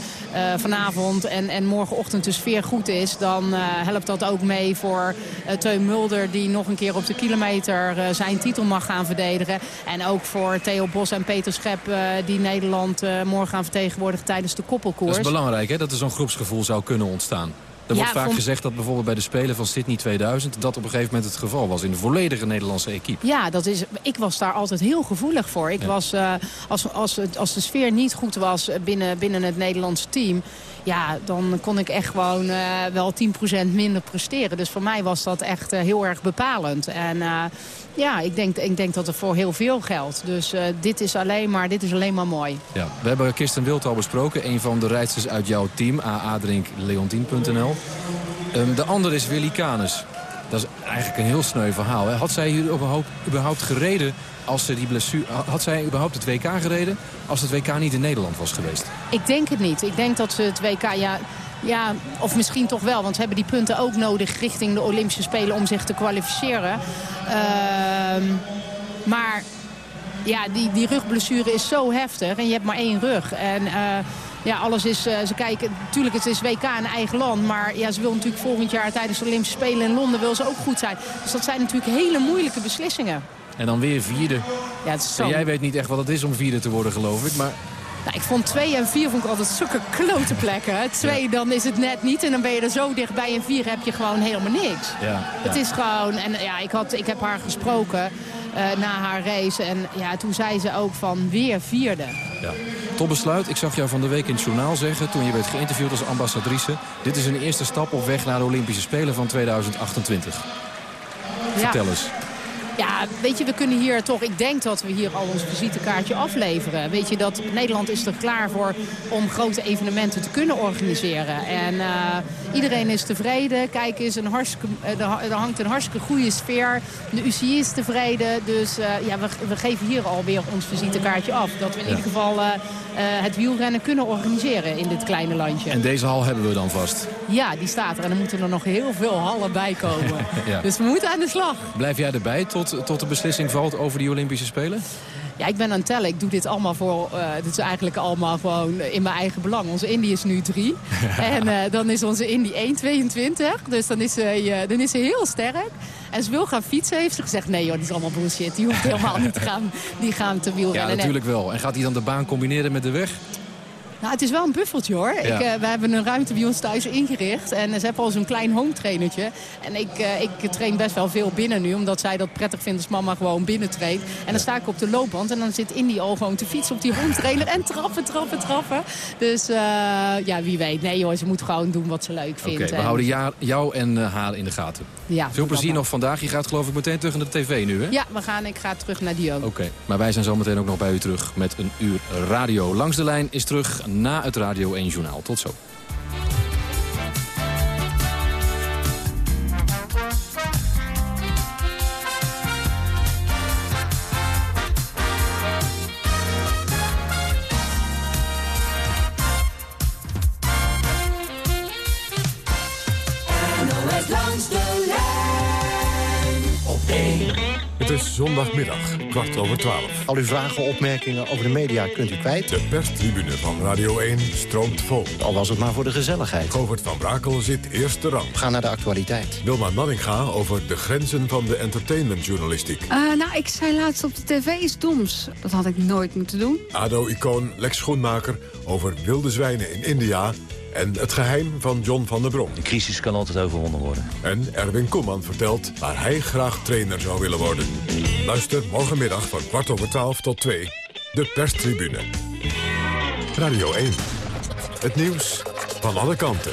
vanavond en, en morgenochtend de sfeer goed is... dan helpt dat ook mee voor Teun Mulder... die nog een keer op de kilometer zijn titel mag gaan verdedigen. En ook voor Theo Bos en Peter Schep... die Nederland morgen gaan vertegenwoordigen tijdens de koppelkoers.
Dat is belangrijk, hè? Dat is zo'n groepsgevoel zou kunnen ontstaan. Er wordt vaak gezegd dat bijvoorbeeld bij de Spelen van Sydney 2000... dat op een gegeven moment het geval was in de volledige Nederlandse equipe.
Ja, dat is, ik was daar altijd heel gevoelig voor. Ik was, uh, als, als, als de sfeer niet goed was binnen, binnen het Nederlandse team... ja, dan kon ik echt gewoon uh, wel 10% minder presteren. Dus voor mij was dat echt uh, heel erg bepalend. En ja, ik denk, ik denk dat er voor heel veel geldt. Dus dit, is alleen maar, dit is alleen maar mooi.
Ja, we hebben Kirsten Wild al besproken. Een van de rijdsters uit jouw team, aadrinkleontien.nl. Um, de andere is Willy Canes. Dat is eigenlijk een heel sneu verhaal. Hè? Had zij hier überhaupt, überhaupt gereden als ze die blessure... Had zij überhaupt het WK gereden als het WK niet in Nederland was geweest?
Ik denk het niet. Ik denk dat ze het WK... Ja, ja, of misschien toch wel, want ze hebben die punten ook nodig richting de Olympische Spelen om zich te kwalificeren. Uh, maar ja, die, die rugblessure is zo heftig en je hebt maar één rug. En uh, ja, alles is, uh, ze kijken, natuurlijk het is WK in eigen land, maar ja, ze wil natuurlijk volgend jaar tijdens de Olympische Spelen in Londen wil ze ook goed zijn. Dus dat zijn natuurlijk hele moeilijke beslissingen.
En dan weer vierde. Ja, het is zo... Jij weet niet echt wat het is om vierde te worden, geloof ik. Maar
nou, ik vond 2 en 4 vond ik altijd zulke klote plekken. 2 ja. dan is het net niet en dan ben je er zo dichtbij. En 4 heb je gewoon helemaal niks. Ja, ja. Het is gewoon... En ja, ik, had, ik heb haar gesproken uh, na haar race. En ja, toen zei ze ook van weer vierde.
Ja. Tot besluit, ik zag jou van de week in het journaal zeggen... toen je werd geïnterviewd als ambassadrice... dit is een eerste stap op weg naar de Olympische Spelen van 2028. Vertel eens.
Ja, weet je, we kunnen hier toch... Ik denk dat we hier al ons visitekaartje afleveren. Weet je, dat Nederland is er klaar voor om grote evenementen te kunnen organiseren. En uh, iedereen is tevreden. Kijk eens, een hartstikke, uh, er hangt een hartstikke goede sfeer. De UCI is tevreden. Dus uh, ja, we, we, geven hier alweer ons visitekaartje af. Dat we in ja. ieder geval het wielrennen kunnen organiseren in dit kleine landje.
En deze hal hebben we dan vast?
Ja, die staat er. En er moeten er nog heel veel hallen bij komen. ja. Dus we moeten aan de slag.
Blijf jij erbij tot, tot de beslissing valt over die Olympische Spelen?
Ja, ik ben aan het tellen. Ik doe dit allemaal voor... Uh, dit is eigenlijk allemaal gewoon in mijn eigen belang. Onze Indie is nu 3. en uh, dan is onze Indie 1,22. Dus dan is, ze, dan is ze heel sterk. En ze wil gaan fietsen, heeft ze gezegd... nee joh, die is allemaal bullshit. Die hoeft helemaal niet te gaan, die gaan te wielrennen.
Ja, natuurlijk wel. En gaat hij dan de baan combineren met de weg?
Nou, het is wel een buffeltje hoor. Ik, uh, we hebben een ruimte bij ons thuis ingericht. En ze hebben al zo'n klein home trainertje. En ik, uh, ik train best wel veel binnen nu. Omdat zij dat prettig vindt als mama gewoon binnen traint. En dan sta ik op de loopband. En dan zit Indy al gewoon te fietsen op die home trainer. En trappen, trappen, trappen. Dus uh, ja, wie weet. Nee joh, ze moet gewoon doen wat ze leuk vindt.
Oké, we houden jou en haar in de gaten.
Ja,
Veel plezier nog vandaag. Je gaat geloof ik meteen terug naar de tv nu, hè?
Ja, we gaan, ik ga terug naar Dio.
Oké, maar wij zijn zometeen ook nog bij u terug met een uur radio. Langs de lijn is terug na het Radio 1 Journaal. Tot zo.
Zondagmiddag, kwart over twaalf.
Al uw vragen, opmerkingen over de media kunt u kwijt.
De perstribune van Radio 1 stroomt vol.
Al was het maar voor de gezelligheid.
Govert van Brakel zit eerste rang.
Ga naar de actualiteit.
Wilma Nanninga over de grenzen van de entertainmentjournalistiek.
Uh, nou, ik zei laatst op de tv is doms. Dat had ik nooit moeten doen.
ADO-icoon Lex Schoenmaker over wilde zwijnen in India... En het geheim van John van der Brom.
De crisis kan altijd overwonnen worden.
En Erwin Koeman vertelt waar hij graag trainer zou willen worden. Luister morgenmiddag van kwart over twaalf tot twee. De perstribune. Radio 1. Het nieuws van alle kanten.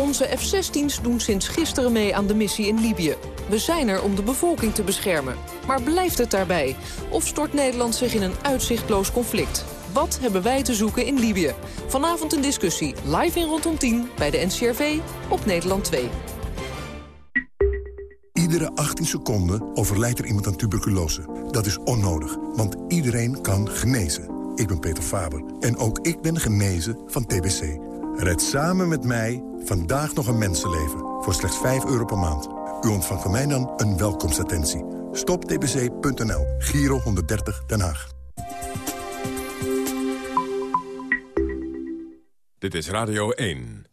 Onze F-16's doen sinds gisteren mee aan de missie in Libië. We zijn er om de bevolking te beschermen. Maar blijft het daarbij? Of stort Nederland zich in een uitzichtloos conflict? Wat hebben wij te zoeken in Libië? Vanavond een discussie, live in Rondom 10, bij de NCRV, op Nederland 2.
Iedere 18 seconden overlijdt er iemand aan tuberculose. Dat is onnodig, want iedereen kan genezen. Ik ben Peter Faber en ook ik ben genezen van TBC. Red samen met mij vandaag nog een mensenleven voor slechts 5 euro per maand. U ontvangt van mij dan een welkomstattentie. Stoptbc.nl, Giro 130 Den Haag.
Dit is Radio 1.